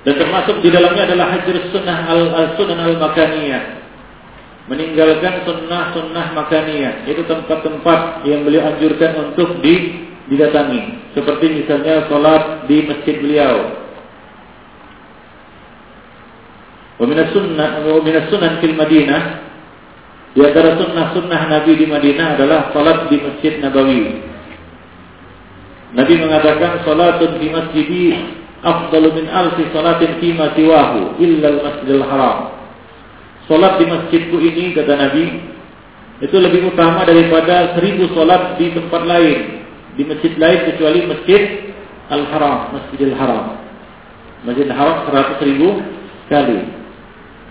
Dan termasuk di dalamnya adalah hajar sunnah al-sunnah al-makaniyah meninggalkan sunnah-sunnah makaniyah. Itu tempat-tempat yang beliau anjurkan untuk di, didatangi. Seperti misalnya sholat di masjid beliau. Wa sunnah wa sunnah fil Madinah di antara sunnah-sunnah Nabi di Madinah adalah sholat di Masjid Nabawi Nabi mengatakan sholatun di masjidi afdalu min alfi sholatin fi ma siwahu illa al-masjidil haram Solat di masjidku ini kata Nabi itu lebih utama daripada seribu solat di tempat lain di masjid lain kecuali masjid Al Haram, Masjidil Haram. Masjid Al Haram seratus ribu kali.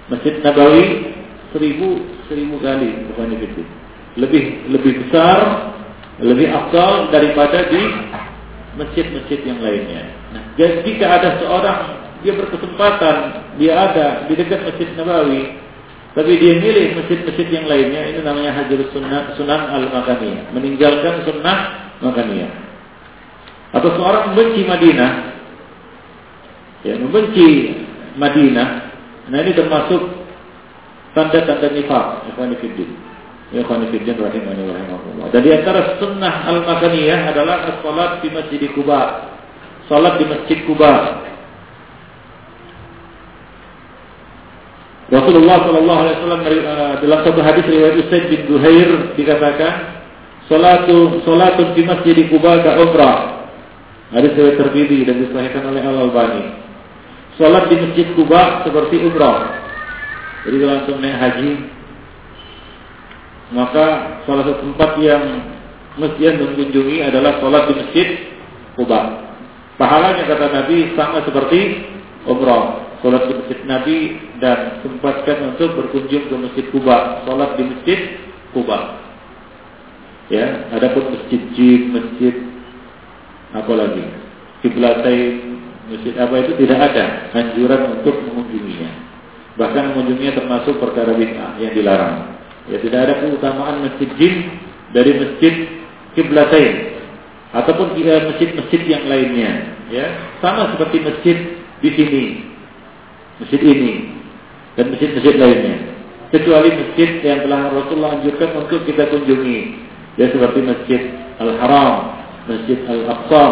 Masjid Nabawi seribu seribu kali bukan itu. Lebih lebih besar, lebih afdal daripada di masjid-masjid yang lainnya. Nah, jika ada seorang dia berkesempatan dia ada di dekat Masjid Nabawi, tapi dia milih masjid-masjid yang lainnya, ini namanya hajar sunnah, sunan al-makaniyah. Meninggalkan sunnah makaniyah. Atau seorang membenci Madinah, ya membenci Madinah, nah ini termasuk tanda-tanda nifak, ikhwanifiddin. Ikhwanifiddin rahimani rahimahullah. Dan di antara sunnah al-makaniyah adalah salat di Masjid Kuba. Salat di Masjid Kuba. Rasulullah Shallallahu Alaihi Wasallam uh, dalam satu hadis riwayat Usaid bin Duhair dikatakan, "Salatu salatun di masjid Kuba ka umrah." Hadis riwayat terpilih dan disahihkan oleh Al Albani. Salat di masjid Kuba seperti umrah. Jadi kalau naik haji, maka salah satu tempat yang mesti mengunjungi adalah sholat di masjid Kuba. Pahalanya kata Nabi sama seperti umrah. Sholat di masjid Nabi dan sempatkan untuk berkunjung ke masjid Kuba. Sholat di masjid Kuba. Ya, ada pun masjid Jim, masjid apa lagi? Kiblatain, masjid apa itu tidak ada anjuran untuk mengunjunginya. Bahkan mengunjunginya termasuk perkara bid'ah yang dilarang. Ya tidak ada keutamaan masjid Jim dari masjid Kiblatain ataupun masjid-masjid yang lainnya. Ya, sama seperti masjid di sini, masjid ini dan masjid-masjid lainnya. Kecuali masjid yang telah Rasulullah anjurkan untuk kita kunjungi Ya seperti Masjid Al-Haram, Masjid Al-Aqsa,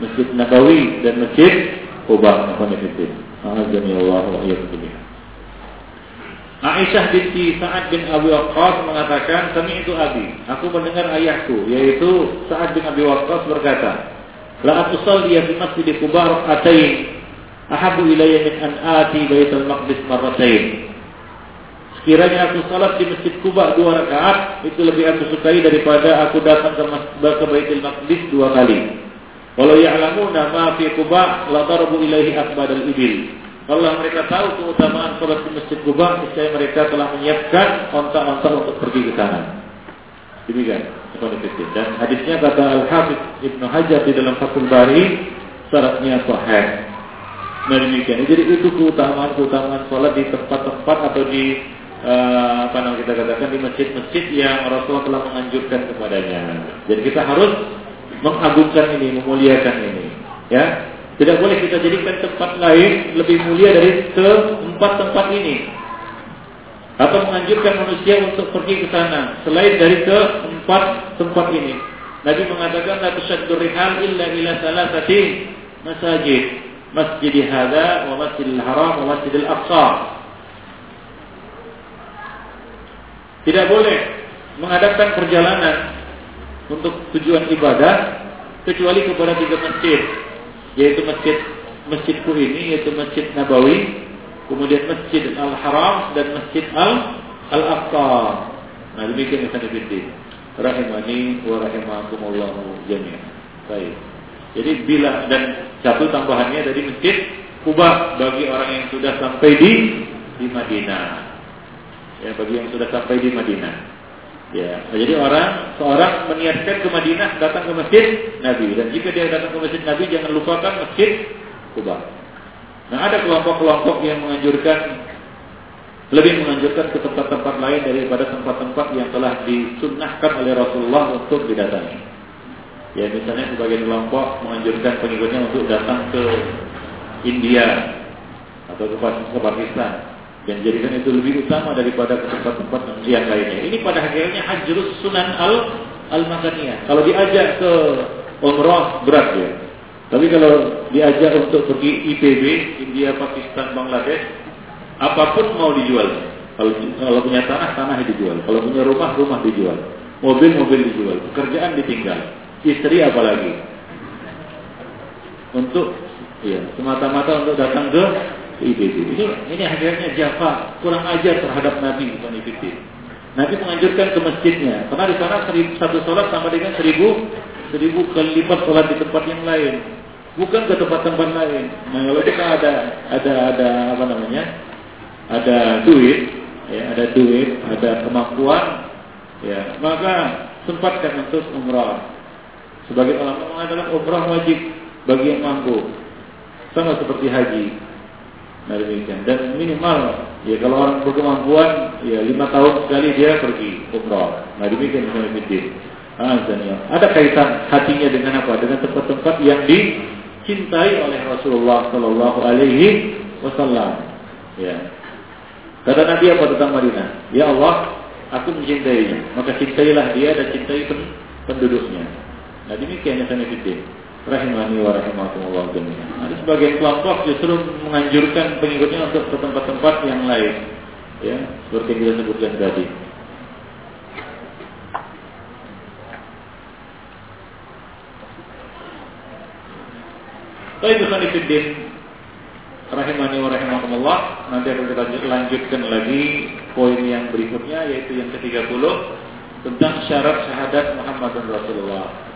Masjid Nabawi dan Masjid. Azani Allah wa Aisyah binti Sa'ad bin Abi Waqqas mengatakan, "Kami itu Abi, aku mendengar ayahku, yaitu Sa'ad bin Abi Waqqas berkata, "La atusalli fi masjid Quba rak'atain, ahabu ilayya min an ati Baitul Maqdis marratain." Kiranya aku salat di Masjid Kuba dua rakaat itu lebih aku sukai daripada aku datang ke, ke Baitul Maqdis dua kali. Kalau ya'lamuna ma fi Kuba la darbu ilaihi akbadal ibil. Kalau mereka tahu keutamaan salat di Masjid Kuba, niscaya mereka telah menyiapkan onta-onta untuk pergi ke sana. Demikian. Dan hadisnya kata Al-Hafiz Ibnu Hajar di dalam Fathul Bari syaratnya sahih. Nah demikian. Jadi itu keutamaan-keutamaan sholat di tempat-tempat atau di uh, apa namanya kita katakan di masjid-masjid yang Rasulullah telah menganjurkan kepadanya. Jadi kita harus mengagungkan ini, memuliakan ini. Ya, tidak boleh kita jadikan tempat lain lebih mulia dari keempat tempat ini. Atau menganjurkan manusia untuk pergi ke sana selain dari keempat tempat ini. Nabi mengatakan la tushaddu rihal illa ila salasati masajid. Masjid hadza wa Masjidil Haram wa Masjidil Aqsa. Tidak boleh mengadakan perjalanan untuk tujuan ibadah kecuali kepada tiga masjid, yaitu masjid masjidku ini yaitu Masjid Nabawi, kemudian Masjid Al-Haram dan Masjid Al Al-Aqsa. Nah, demikian yang saya Rahimani wa rahimakumullahu jami'an. Baik. Jadi bila dan satu tambahannya dari Masjid Kuba bagi orang yang sudah sampai di di Madinah ya bagi yang sudah sampai di Madinah. Ya, jadi orang seorang meniatkan ke Madinah datang ke masjid Nabi dan jika dia datang ke masjid Nabi jangan lupakan masjid Kuba. Nah ada kelompok-kelompok yang menganjurkan lebih menganjurkan ke tempat-tempat lain daripada tempat-tempat yang telah disunnahkan oleh Rasulullah untuk didatangi. Ya misalnya sebagian kelompok menganjurkan pengikutnya untuk datang ke India atau ke Pakistan dan jadikan itu lebih utama daripada tempat-tempat yang lainnya. Ini pada akhirnya hajrus sunan al al makaniyah. Kalau diajak ke umrah berat ya. Tapi kalau diajak untuk pergi IPB, India, Pakistan, Bangladesh, apa pun mau dijual. Kalau kalau punya tanah, tanah dijual. Kalau punya rumah, rumah dijual. Mobil, mobil dijual. Pekerjaan ditinggal. Istri apalagi. Untuk ya semata-mata untuk datang ke Ini, akhirnya Jafar kurang ajar terhadap Nabi bukan itu. Nabi menganjurkan ke masjidnya, karena di sana satu sholat sama dengan seribu seribu kelipat sholat di tempat yang lain, bukan ke tempat-tempat lain. Nah kalau kita ada ada ada apa namanya, ada duit, ya ada duit, ada kemampuan, ya maka sempatkan untuk umrah. Sebagai ulama mengatakan umrah wajib bagi yang mampu, sama seperti haji. Nah demikian. Dan minimal ya kalau orang berkemampuan ya lima tahun sekali dia pergi umrah. Nah demikian Azan ya. Ada kaitan hatinya dengan apa? Dengan tempat-tempat yang dicintai oleh Rasulullah Shallallahu Alaihi Wasallam. Ya. Kata Nabi apa tentang Madinah? Ya Allah, aku mencintainya. Maka cintailah dia dan cintai penduduknya. Nah demikian saya rahimani wa rahimakumullah. Ada sebagian kelompok justru menganjurkan pengikutnya untuk ke tempat-tempat yang lain. Ya, seperti yang kita sebutkan tadi. Baik Fiddin rahimani wa rahimakumullah, nanti akan kita lanjutkan lagi poin yang berikutnya yaitu yang ke-30 tentang syarat syahadat Muhammad Rasulullah